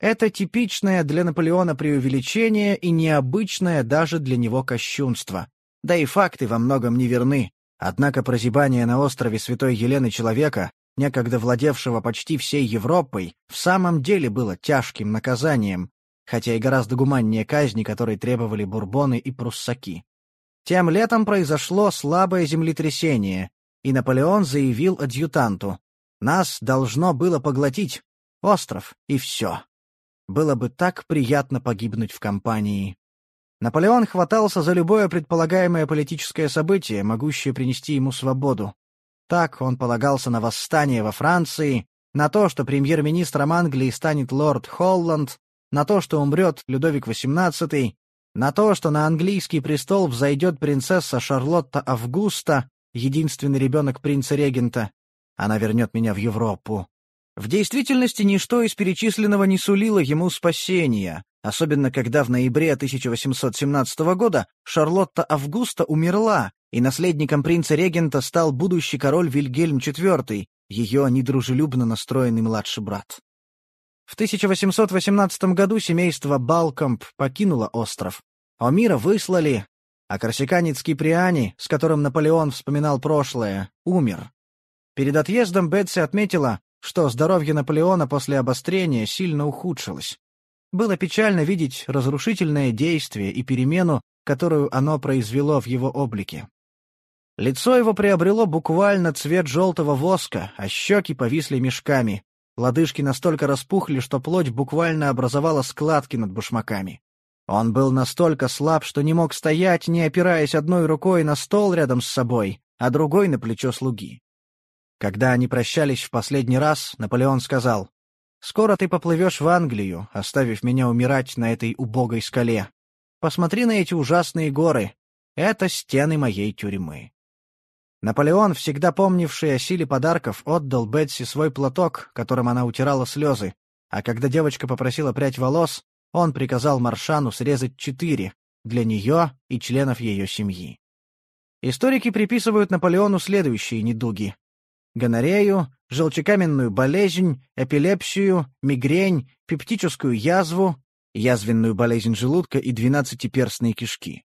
Это типичное для Наполеона преувеличение и необычное даже для него кощунство. Да и факты во многом неверны. Однако прозябание на острове Святой Елены человека, некогда владевшего почти всей Европой, в самом деле было тяжким наказанием, хотя и гораздо гуманнее казни, которой требовали бурбоны и пруссаки. Тем летом произошло слабое землетрясение, и Наполеон заявил адъютанту, «Нас должно было поглотить, остров, и все». Было бы так приятно погибнуть в компании. Наполеон хватался за любое предполагаемое политическое событие, могущее принести ему свободу. Так он полагался на восстание во Франции, на то, что премьер-министром Англии станет лорд Холланд, на то, что умрет Людовик XVIII, на то, что на английский престол взойдет принцесса Шарлотта Августа, единственный ребенок принца-регента. Она вернет меня в Европу. В действительности ничто из перечисленного не сулило ему спасения, особенно когда в ноябре 1817 года Шарлотта Августа умерла, и наследником принца-регента стал будущий король Вильгельм IV, ее недружелюбно настроенный младший брат. В 1818 году семейство Балкомп покинуло остров. Омира выслали, а корсиканец Киприани, с которым Наполеон вспоминал прошлое, умер. Перед отъездом Бетси отметила, что здоровье Наполеона после обострения сильно ухудшилось. Было печально видеть разрушительное действие и перемену, которую оно произвело в его облике. Лицо его приобрело буквально цвет желтого воска, а щеки повисли мешками. Лодыжки настолько распухли, что плоть буквально образовала складки над башмаками. Он был настолько слаб, что не мог стоять, не опираясь одной рукой на стол рядом с собой, а другой на плечо слуги. Когда они прощались в последний раз, Наполеон сказал, «Скоро ты поплывешь в Англию, оставив меня умирать на этой убогой скале. Посмотри на эти ужасные горы. Это стены моей тюрьмы». Наполеон, всегда помнивший о силе подарков, отдал Бетси свой платок, которым она утирала слезы, а когда девочка попросила прядь волос, он приказал Маршану срезать четыре для нее и членов ее семьи. Историки приписывают Наполеону следующие недуги. Гонорею, желчекаменную болезнь, эпилепсию, мигрень, пептическую язву, язвенную болезнь желудка и двенадцатиперстные кишки,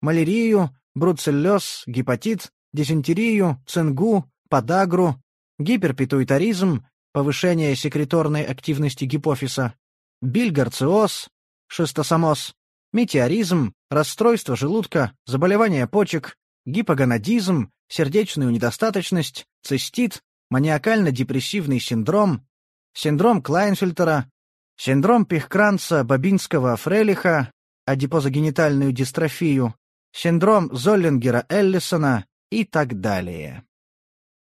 малярию, бруцеллез, гепатит, дизентерию, цингу, подагру, гиперпитуитаризм, повышение секреторной активности гипофиза, бильгарциоз, шистосомоз, метеоризм, расстройство желудка, заболевание почек, гипогонадизм, сердечную недостаточность, цистит, маниакально-депрессивный синдром, синдром Клайнфельтера, синдром Пихкранца-Бабинского-Фрелиха, адипозогенитальную дистрофию, синдром Золлингера-Эллисона, и так далее.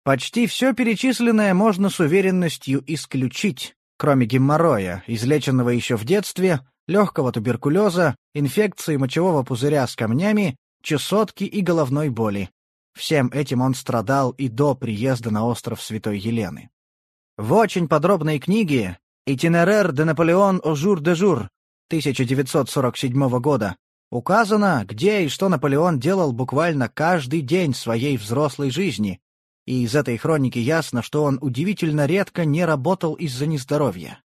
Почти все перечисленное можно с уверенностью исключить, кроме геморроя, излеченного еще в детстве, легкого туберкулеза, инфекции мочевого пузыря с камнями, чесотки и головной боли. Всем этим он страдал и до приезда на остров Святой Елены. В очень подробной книге «Итинерер де Наполеон о жур де жур» 1947 года Указано, где и что Наполеон делал буквально каждый день своей взрослой жизни, и из этой хроники ясно, что он удивительно редко не работал из-за нездоровья.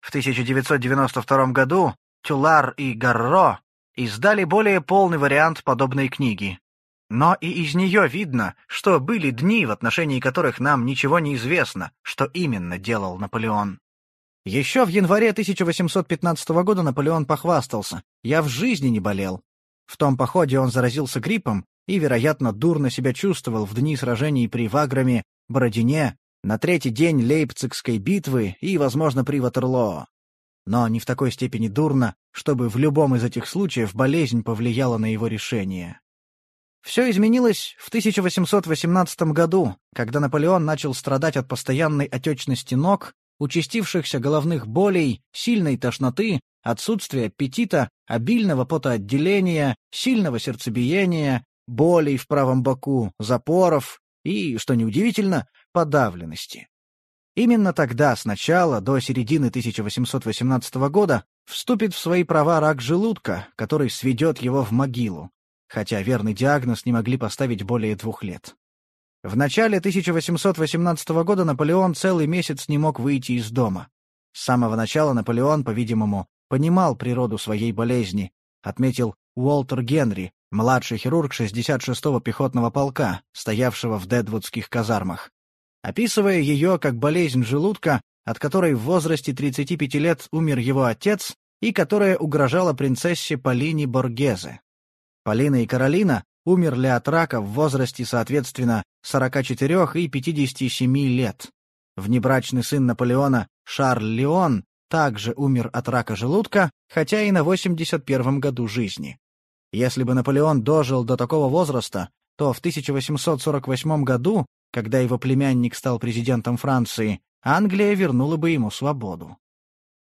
В 1992 году Тюлар и Гарро издали более полный вариант подобной книги. Но и из нее видно, что были дни, в отношении которых нам ничего не известно, что именно делал Наполеон. Еще в январе 1815 года Наполеон похвастался. «Я в жизни не болел». В том походе он заразился гриппом и, вероятно, дурно себя чувствовал в дни сражений при Ваграме, Бородине, на третий день Лейпцигской битвы и, возможно, при Ватерлоо. Но не в такой степени дурно, чтобы в любом из этих случаев болезнь повлияла на его решение. Все изменилось в 1818 году, когда Наполеон начал страдать от постоянной отечности ног участившихся головных болей, сильной тошноты, отсутствия аппетита, обильного потоотделения, сильного сердцебиения, болей в правом боку, запоров и, что неудивительно, подавленности. Именно тогда, сначала, до середины 1818 года, вступит в свои права рак желудка, который сведет его в могилу, хотя верный диагноз не могли поставить более двух лет. В начале 1818 года Наполеон целый месяц не мог выйти из дома. С самого начала Наполеон, по-видимому, понимал природу своей болезни, отметил Уолтер Генри, младший хирург 66-го пехотного полка, стоявшего в Дедвудских казармах. Описывая ее как болезнь желудка, от которой в возрасте 35 лет умер его отец и которая угрожала принцессе Полине Боргезе. Полина и Каролина умерли от рака в возрасте, соответственно, 44 и 57 лет. Внебрачный сын Наполеона, Шарль Леон, также умер от рака желудка, хотя и на 81 году жизни. Если бы Наполеон дожил до такого возраста, то в 1848 году, когда его племянник стал президентом Франции, Англия вернула бы ему свободу.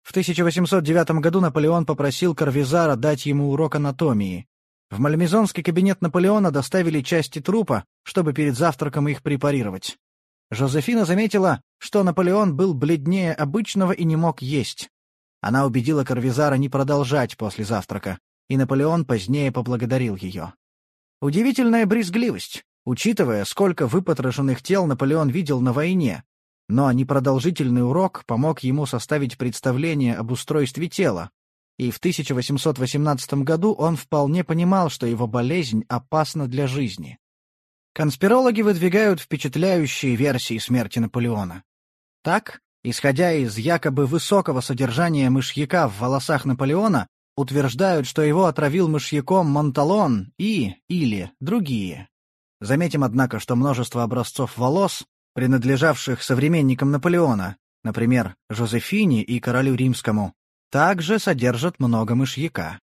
В 1809 году Наполеон попросил Карвизара дать ему урок анатомии, в мальмезонский кабинет Наполеона доставили части трупа, чтобы перед завтраком их препарировать. Жозефина заметила, что Наполеон был бледнее обычного и не мог есть. Она убедила Карвизара не продолжать после завтрака, и Наполеон позднее поблагодарил ее. Удивительная брезгливость, учитывая, сколько выпотрошенных тел Наполеон видел на войне. но непродолжительный урок помог ему составить представление об устройстве тела, и в 1818 году он вполне понимал, что его болезнь опасна для жизни. Конспирологи выдвигают впечатляющие версии смерти Наполеона. Так, исходя из якобы высокого содержания мышьяка в волосах Наполеона, утверждают, что его отравил мышьяком Монталон и или другие. Заметим, однако, что множество образцов волос, принадлежавших современникам Наполеона, например, Жозефине и королю римскому, также содержат много мышьяка.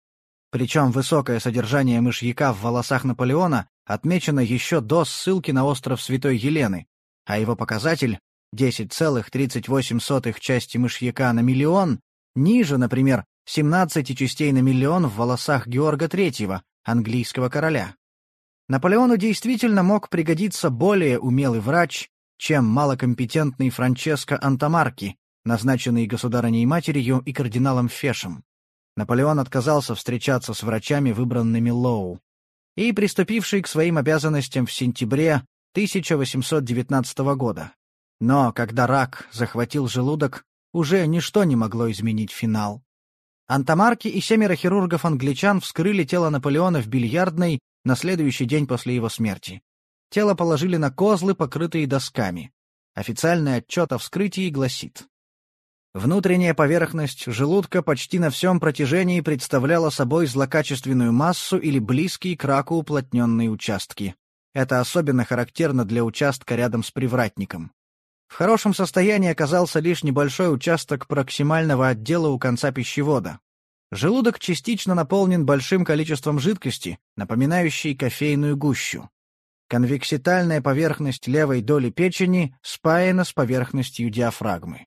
Причем высокое содержание мышьяка в волосах Наполеона отмечено еще до ссылки на остров Святой Елены, а его показатель 10,38 части мышьяка на миллион ниже, например, 17 частей на миллион в волосах Георга III, английского короля. Наполеону действительно мог пригодиться более умелый врач, чем малокомпетентный Франческо Антамарки, назначенный государыней-матерью и кардиналом Фешем. Наполеон отказался встречаться с врачами, выбранными Лоу, и приступивший к своим обязанностям в сентябре 1819 года. Но когда рак захватил желудок, уже ничто не могло изменить финал. Антамарки и семеро хирургов-англичан вскрыли тело Наполеона в бильярдной на следующий день после его смерти. Тело положили на козлы, покрытые досками. Официальный отчет о вскрытии гласит. Внутренняя поверхность желудка почти на всем протяжении представляла собой злокачественную массу или близкие к раку уплотненные участки. Это особенно характерно для участка рядом с привратником. В хорошем состоянии оказался лишь небольшой участок проксимального отдела у конца пищевода. Желудок частично наполнен большим количеством жидкости, напоминающей кофейную гущу. Конвекситальная поверхность левой доли печени спаяна с поверхностью диафрагмы.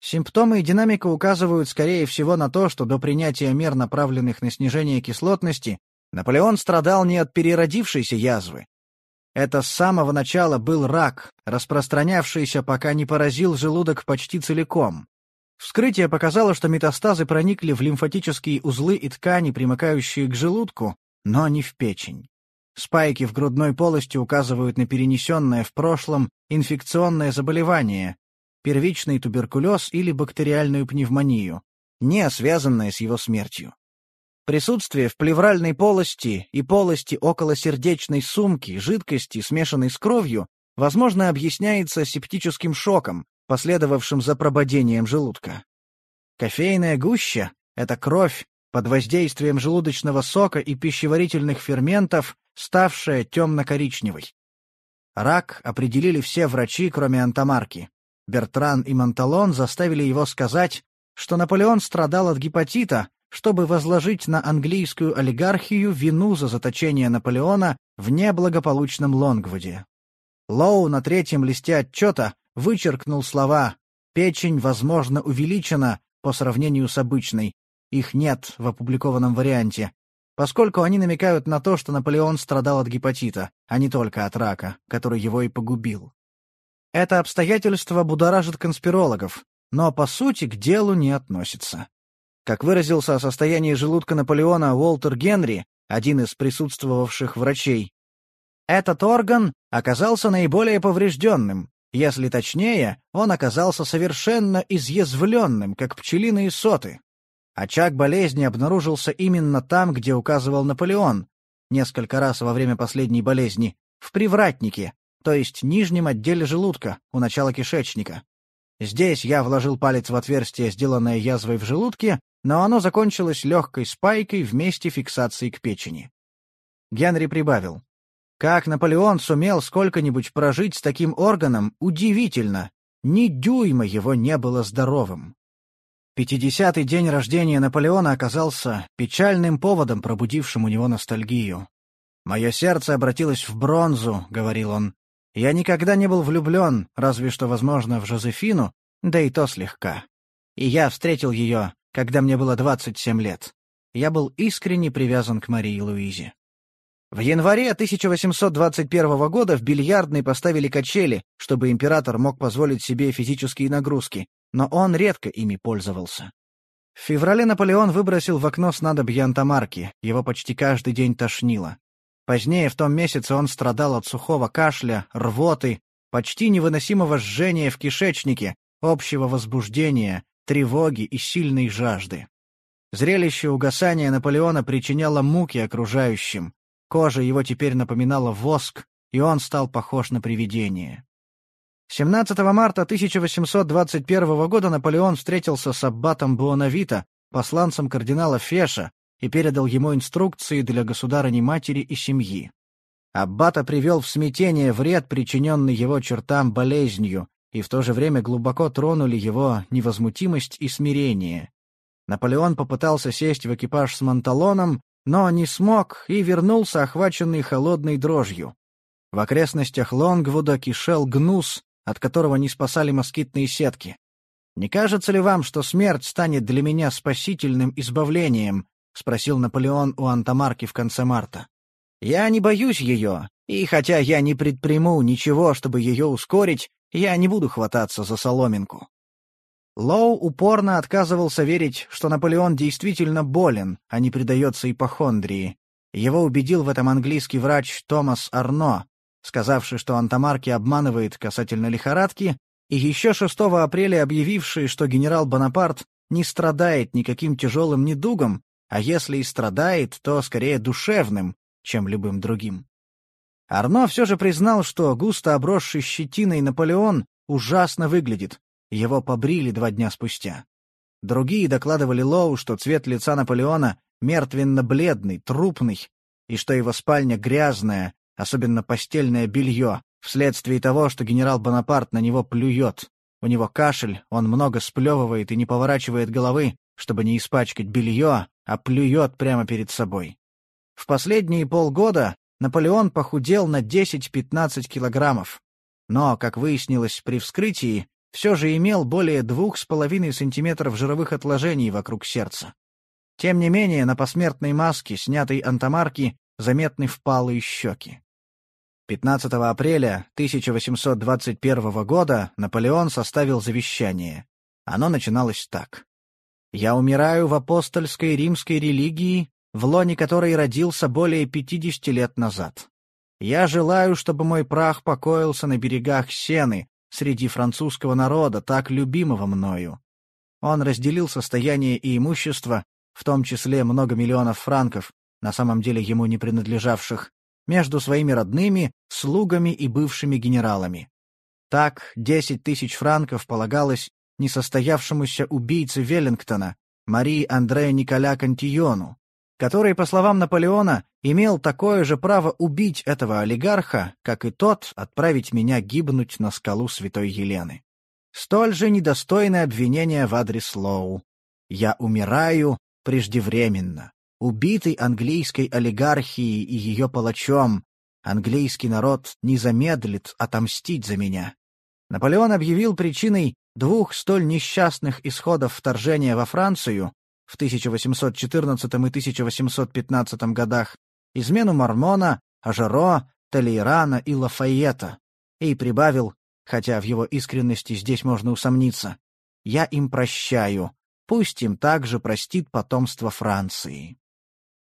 Симптомы и динамика указывают, скорее всего, на то, что до принятия мер, направленных на снижение кислотности, Наполеон страдал не от переродившейся язвы. Это с самого начала был рак, распространявшийся, пока не поразил желудок почти целиком. Вскрытие показало, что метастазы проникли в лимфатические узлы и ткани, примыкающие к желудку, но не в печень. Спайки в грудной полости указывают на перенесенное в прошлом инфекционное заболевание, первичный туберкулез или бактериальную пневмонию, не связанное с его смертью. Присутствие в плевральной полости и полости околосердечной сумки жидкости, смешанной с кровью, возможно, объясняется септическим шоком, последовавшим за прободением желудка. Кофейная гуща — это кровь под воздействием желудочного сока и пищеварительных ферментов, ставшая темно-коричневой. Рак определили все врачи, кроме антомарки. Бертран и Монталон заставили его сказать, что Наполеон страдал от гепатита, чтобы возложить на английскую олигархию вину за заточение Наполеона в неблагополучном Лонгвуде. Лоу на третьем листе отчета вычеркнул слова «печень, возможно, увеличена по сравнению с обычной», их нет в опубликованном варианте, поскольку они намекают на то, что Наполеон страдал от гепатита, а не только от рака, который его и погубил. Это обстоятельство будоражит конспирологов, но по сути к делу не относится. Как выразился о состоянии желудка Наполеона Уолтер Генри, один из присутствовавших врачей, этот орган оказался наиболее поврежденным, если точнее, он оказался совершенно изъязвленным, как пчелиные соты. Очаг болезни обнаружился именно там, где указывал Наполеон, несколько раз во время последней болезни, в привратнике, то есть нижнем отделе желудка, у начала кишечника. Здесь я вложил палец в отверстие, сделанное язвой в желудке, но оно закончилось легкой спайкой в месте фиксации к печени. Генри прибавил. Как Наполеон сумел сколько-нибудь прожить с таким органом, удивительно. Ни дюйма его не было здоровым. Пятидесятый день рождения Наполеона оказался печальным поводом, пробудившим у него ностальгию. «Мое сердце обратилось в бронзу», — говорил он, я никогда не был влюблен, разве что, возможно, в Жозефину, да и то слегка. И я встретил ее, когда мне было 27 лет. Я был искренне привязан к Марии Луизе. В январе 1821 года в бильярдной поставили качели, чтобы император мог позволить себе физические нагрузки, но он редко ими пользовался. В феврале Наполеон выбросил в окно снадобье антамарки, его почти каждый день тошнило. Позднее в том месяце он страдал от сухого кашля, рвоты, почти невыносимого жжения в кишечнике, общего возбуждения, тревоги и сильной жажды. Зрелище угасания Наполеона причиняло муки окружающим. Кожа его теперь напоминала воск, и он стал похож на привидение. 17 марта 1821 года Наполеон встретился с аббатом Буонавита, посланцем кардинала Феша, и передал ему инструкции для государыни-матери и семьи. Аббата привел в смятение вред, причиненный его чертам болезнью, и в то же время глубоко тронули его невозмутимость и смирение. Наполеон попытался сесть в экипаж с Монталоном, но не смог и вернулся, охваченный холодной дрожью. В окрестностях Лонгвуда кишел гнус, от которого не спасали москитные сетки. «Не кажется ли вам, что смерть станет для меня спасительным избавлением?» — спросил Наполеон у Антамарки в конце марта. «Я не боюсь ее, и хотя я не предприму ничего, чтобы ее ускорить, я не буду хвататься за соломинку». Лоу упорно отказывался верить, что Наполеон действительно болен, а не предается ипохондрии. Его убедил в этом английский врач Томас Арно, сказавший, что Антамарки обманывает касательно лихорадки, и еще 6 апреля объявивший, что генерал Бонапарт не страдает никаким тяжелым недугом, а если и страдает, то скорее душевным, чем любым другим. Арно все же признал, что густо обросший щетиной Наполеон ужасно выглядит, его побрили два дня спустя. Другие докладывали Лоу, что цвет лица Наполеона мертвенно-бледный, трупный, и что его спальня грязная, особенно постельное белье, вследствие того, что генерал Бонапарт на него плюет. У него кашель, он много сплевывает и не поворачивает головы, чтобы не испачкать белье, а плюет прямо перед собой. В последние полгода Наполеон похудел на 10-15 килограммов. Но, как выяснилось при вскрытии, все же имел более двух с половиной сантиметров жировых отложений вокруг сердца. Тем не менее, на посмертной маске, снятой антамарки, заметны впалые щеки. 15 апреля 1821 года Наполеон составил завещание. Оно начиналось так. «Я умираю в апостольской римской религии, в лоне которой родился более 50 лет назад. Я желаю, чтобы мой прах покоился на берегах Сены, среди французского народа, так любимого мною. Он разделил состояние и имущество, в том числе много миллионов франков, на самом деле ему не принадлежавших, между своими родными, слугами и бывшими генералами. Так, 10 тысяч франков полагалось несостоявшемуся убийце Веллингтона, Марии Андрея Николя Кантиону, который, по словам Наполеона, имел такое же право убить этого олигарха, как и тот отправить меня гибнуть на скалу Святой Елены. Столь же недостойное обвинение в адрес Лоу. Я умираю преждевременно убитый английской олигархией и ее палачом, английский народ не замедлит отомстить за меня. Наполеон объявил причиной двух столь несчастных исходов вторжения во Францию в 1814 и 1815 годах измену Мармона, Ажеро, Толейрана и Лафайета, и прибавил, хотя в его искренности здесь можно усомниться, «Я им прощаю, пусть им также простит потомство Франции».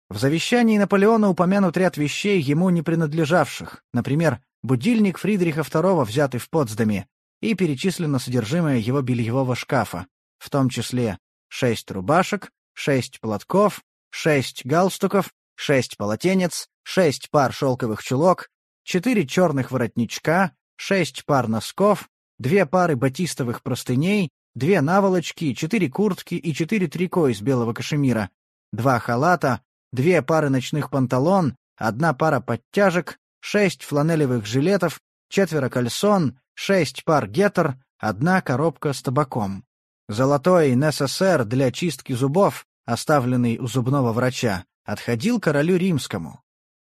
В завещании Наполеона упомянут ряд вещей, ему не принадлежавших, например, будильник Фридриха II, взятый в Потсдаме, и перечислено содержимое его бельевого шкафа, в том числе шесть рубашек, шесть платков, шесть галстуков, шесть полотенец, шесть пар шелковых чулок, четыре черных воротничка, шесть пар носков, две пары батистовых простыней, две наволочки, четыре куртки и четыре трико из белого кашемира, два халата, две пары ночных панталон, одна пара подтяжек, шесть фланелевых жилетов, четверо кальсон, шесть пар гетер, одна коробка с табаком. Золотой НССР для чистки зубов, оставленный у зубного врача, отходил королю римскому.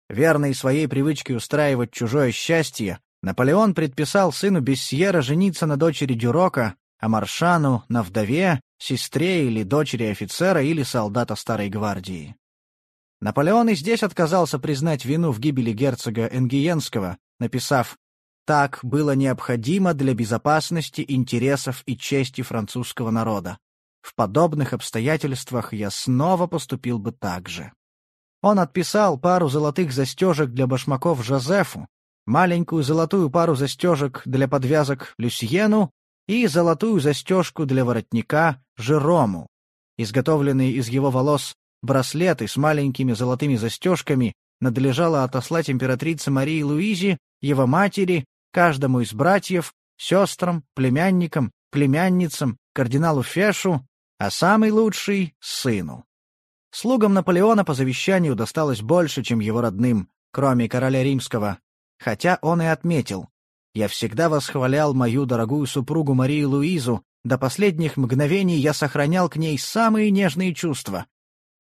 Верный своей привычке устраивать чужое счастье, Наполеон предписал сыну Бессьера жениться на дочери Дюрока, а Маршану — на вдове, сестре или дочери офицера или солдата Старой гвардии. Наполеон и здесь отказался признать вину в гибели герцога Энгиенского, написав «Так было необходимо для безопасности интересов и чести французского народа. В подобных обстоятельствах я снова поступил бы так же». Он отписал пару золотых застежек для башмаков Жозефу, маленькую золотую пару застежек для подвязок Люсьену и золотую застежку для воротника Жерому. Изготовленные из его волос браслеты с маленькими золотыми застежками надлежало отослать императрице Марии Луизе, его матери, каждому из братьев, сестрам, племянникам, племянницам, кардиналу Фешу, а самый лучший — сыну. Слугам Наполеона по завещанию досталось больше, чем его родным, кроме короля римского, хотя он и отметил. «Я всегда восхвалял мою дорогую супругу Марию Луизу, до последних мгновений я сохранял к ней самые нежные чувства.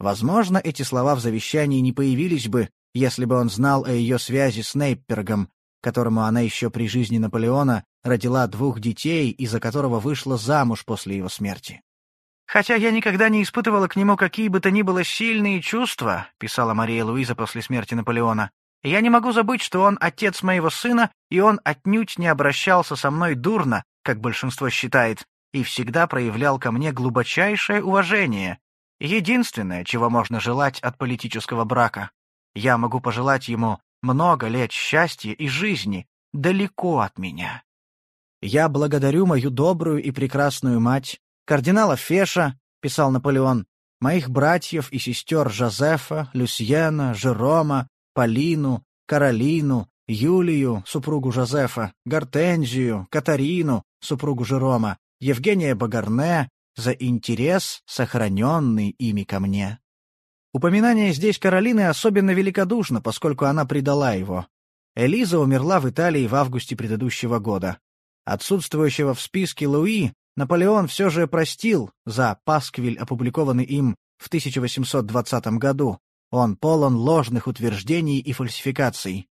Возможно, эти слова в завещании не появились бы, если бы он знал о ее связи с Нейппергом, которому она еще при жизни Наполеона родила двух детей, из-за которого вышла замуж после его смерти. «Хотя я никогда не испытывала к нему какие бы то ни было сильные чувства», писала Мария Луиза после смерти Наполеона, «я не могу забыть, что он отец моего сына, и он отнюдь не обращался со мной дурно, как большинство считает, и всегда проявлял ко мне глубочайшее уважение, Единственное, чего можно желать от политического брака. Я могу пожелать ему много лет счастья и жизни далеко от меня. Я благодарю мою добрую и прекрасную мать, кардинала Феша, писал Наполеон, моих братьев и сестер Жозефа, Люсьена, Жерома, Полину, Каролину, Юлию, супругу Жозефа, Гортензию, Катарину, супругу Жерома, Евгения Багарне, за интерес, сохраненный ими ко мне. Упоминание здесь Каролины особенно великодушно, поскольку она предала его. Элиза умерла в Италии в августе предыдущего года. Отсутствующего в списке Луи Наполеон все же простил за пасквиль, опубликованный им в 1820 году. Он полон ложных утверждений и фальсификаций.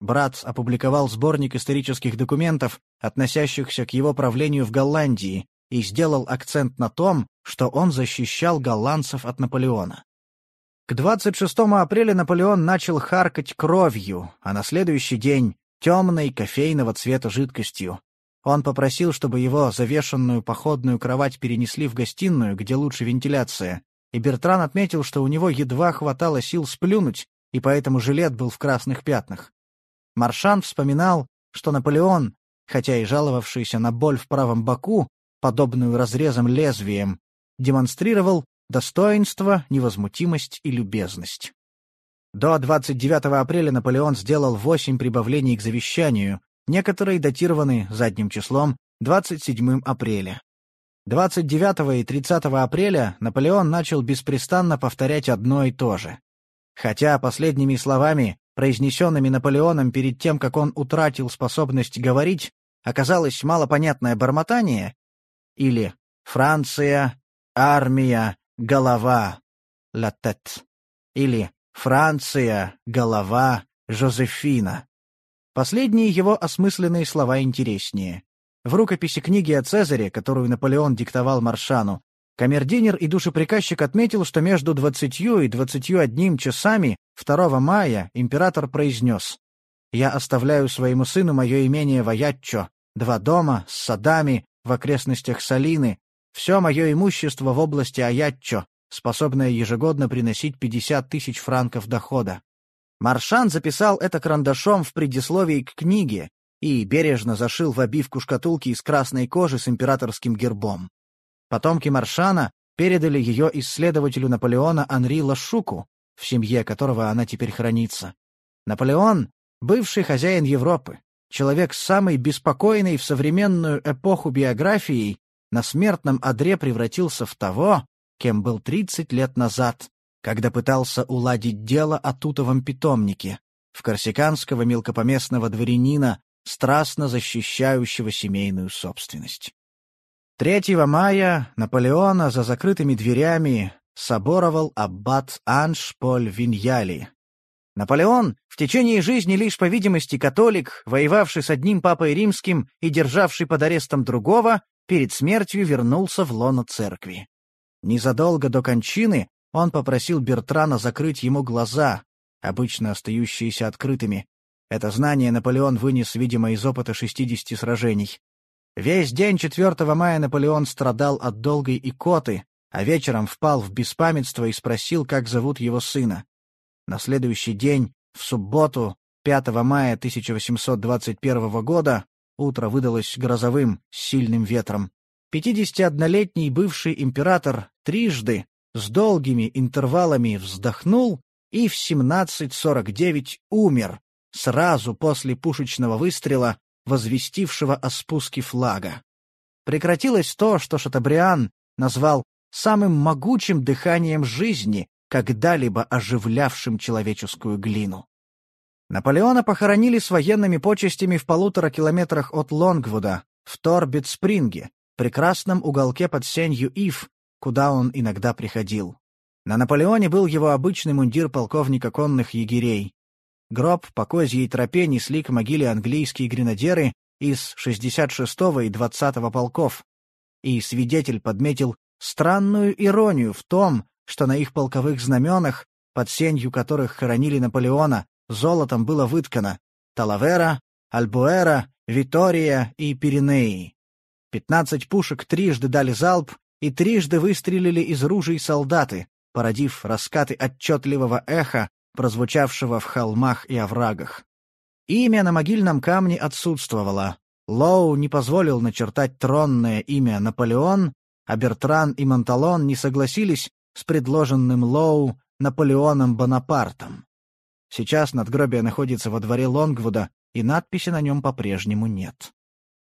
Брат опубликовал сборник исторических документов, относящихся к его правлению в Голландии, и сделал акцент на том, что он защищал голландцев от Наполеона. К 26 апреля Наполеон начал харкать кровью, а на следующий день — темной кофейного цвета жидкостью. Он попросил, чтобы его завешенную походную кровать перенесли в гостиную, где лучше вентиляция, и Бертран отметил, что у него едва хватало сил сплюнуть, и поэтому жилет был в красных пятнах. Маршан вспоминал, что Наполеон, хотя и жаловавшийся на боль в правом боку, подобную разрезом лезвием, демонстрировал достоинство, невозмутимость и любезность. До 29 апреля Наполеон сделал восемь прибавлений к завещанию, некоторые датированы задним числом 27 апреля. 29 и 30 апреля Наполеон начал беспрестанно повторять одно и то же. Хотя последними словами, произнесенными Наполеоном перед тем, как он утратил способность говорить, оказалось малопонятное бормотание, или «Франция, армия, голова, ла тет» или «Франция, голова, Жозефина». Последние его осмысленные слова интереснее. В рукописи книги о Цезаре, которую Наполеон диктовал Маршану, камердинер и душеприказчик отметил, что между двадцатью и двадцатью одним часами 2 мая император произнес «Я оставляю своему сыну мое имение Ваяччо, два дома с садами, в окрестностях Салины, все мое имущество в области Аятчо, способное ежегодно приносить 50 тысяч франков дохода. Маршан записал это карандашом в предисловии к книге и бережно зашил в обивку шкатулки из красной кожи с императорским гербом. Потомки Маршана передали ее исследователю Наполеона Анри Лашуку, в семье которого она теперь хранится. Наполеон — бывший хозяин Европы, человек с самой беспокойной в современную эпоху биографией, на смертном одре превратился в того, кем был 30 лет назад, когда пытался уладить дело о тутовом питомнике, в корсиканского мелкопоместного дворянина, страстно защищающего семейную собственность. 3 мая Наполеона за закрытыми дверями соборовал аббат Анж Поль Виньяли, Наполеон, в течение жизни лишь по видимости католик, воевавший с одним папой римским и державший под арестом другого, перед смертью вернулся в лоно церкви. Незадолго до кончины он попросил Бертрана закрыть ему глаза, обычно остающиеся открытыми. Это знание Наполеон вынес, видимо, из опыта 60 сражений. Весь день 4 мая Наполеон страдал от долгой икоты, а вечером впал в беспамятство и спросил, как зовут его сына. На следующий день, в субботу, 5 мая 1821 года, утро выдалось грозовым, сильным ветром, 51-летний бывший император трижды, с долгими интервалами вздохнул и в 17.49 умер, сразу после пушечного выстрела, возвестившего о спуске флага. Прекратилось то, что Шатабриан назвал самым могучим дыханием жизни, когда-либо оживлявшим человеческую глину. Наполеона похоронили с военными почестями в полутора километрах от Лонгвуда, в Торбит-Спринге, прекрасном уголке под сенью Ив, куда он иногда приходил. На Наполеоне был его обычный мундир полковника конных егерей. Гроб по козьей тропе несли к могиле английские гренадеры из 66-го и 20-го полков. И свидетель подметил странную иронию в том, что на их полковых знаменах, под сенью которых хоронили Наполеона, золотом было выткано Талавера, Альбуэра, Витория и Пиренеи. Пятнадцать пушек трижды дали залп и трижды выстрелили из ружей солдаты, породив раскаты отчетливого эха, прозвучавшего в холмах и оврагах. Имя на могильном камне отсутствовало. Лоу не позволил начертать тронное имя Наполеон, а Бертран и Монталон не согласились с предложенным Лоу Наполеоном Бонапартом. Сейчас надгробие находится во дворе Лонгвуда, и надписи на нем по-прежнему нет.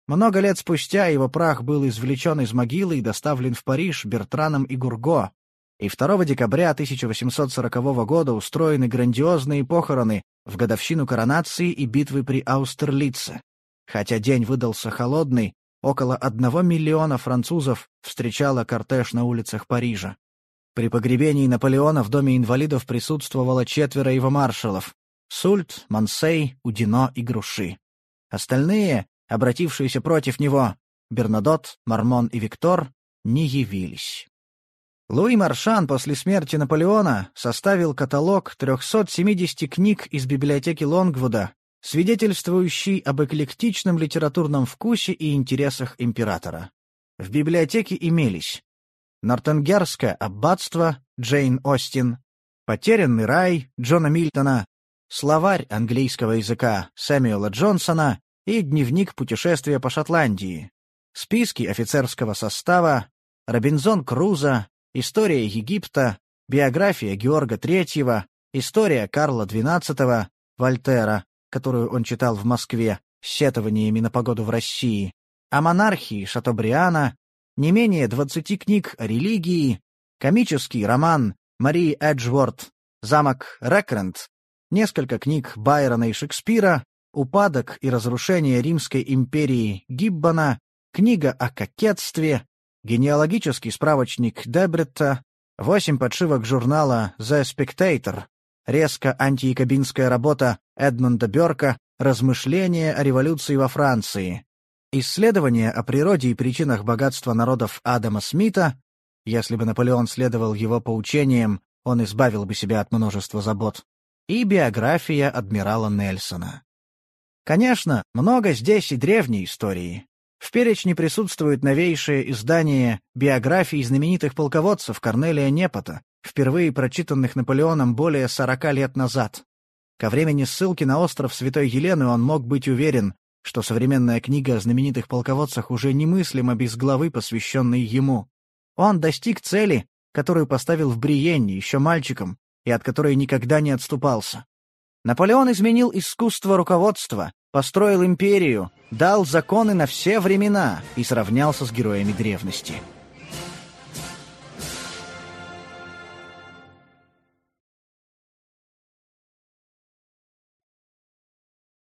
Много лет спустя его прах был извлечен из могилы и доставлен в Париж Бертраном и Гурго, и 2 декабря 1840 года устроены грандиозные похороны в годовщину коронации и битвы при Аустерлице. Хотя день выдался холодный, около одного миллиона французов встречало кортеж на улицах Парижа. При погребении Наполеона в Доме инвалидов присутствовало четверо его маршалов — Сульт, Мансей, Удино и Груши. Остальные, обратившиеся против него, Бернадот, Мармон и Виктор, не явились. Луи Маршан после смерти Наполеона составил каталог 370 книг из библиотеки Лонгвуда, свидетельствующий об эклектичном литературном вкусе и интересах императора. В библиотеке имелись Нортенгерское аббатство Джейн Остин, Потерянный рай Джона Мильтона, словарь английского языка Сэмюэла Джонсона и дневник путешествия по Шотландии, списки офицерского состава, Робинзон Круза, история Египта, биография Георга III, история Карла XII, Вольтера, которую он читал в Москве, с сетованиями на погоду в России, о монархии Шатобриана, не менее двадцати книг о религии, комический роман Марии Эджворт «Замок Рекрент», несколько книг Байрона и Шекспира, «Упадок и разрушение Римской империи» Гиббона, книга о кокетстве, генеалогический справочник Дебретта, восемь подшивок журнала «The Spectator», резко антиякобинская работа Эдмунда Бёрка «Размышления о революции во Франции», Исследования о природе и причинах богатства народов Адама Смита, если бы Наполеон следовал его поучениям, он избавил бы себя от множества забот, и биография адмирала Нельсона. Конечно, много здесь и древней истории. В перечне присутствует новейшее издание биографий знаменитых полководцев Корнелия Непота, впервые прочитанных Наполеоном более сорока лет назад. Ко времени ссылки на остров Святой Елены он мог быть уверен, что современная книга о знаменитых полководцах уже немыслима без главы, посвященной ему. Он достиг цели, которую поставил в Бриенне еще мальчиком, и от которой никогда не отступался. Наполеон изменил искусство руководства, построил империю, дал законы на все времена и сравнялся с героями древности.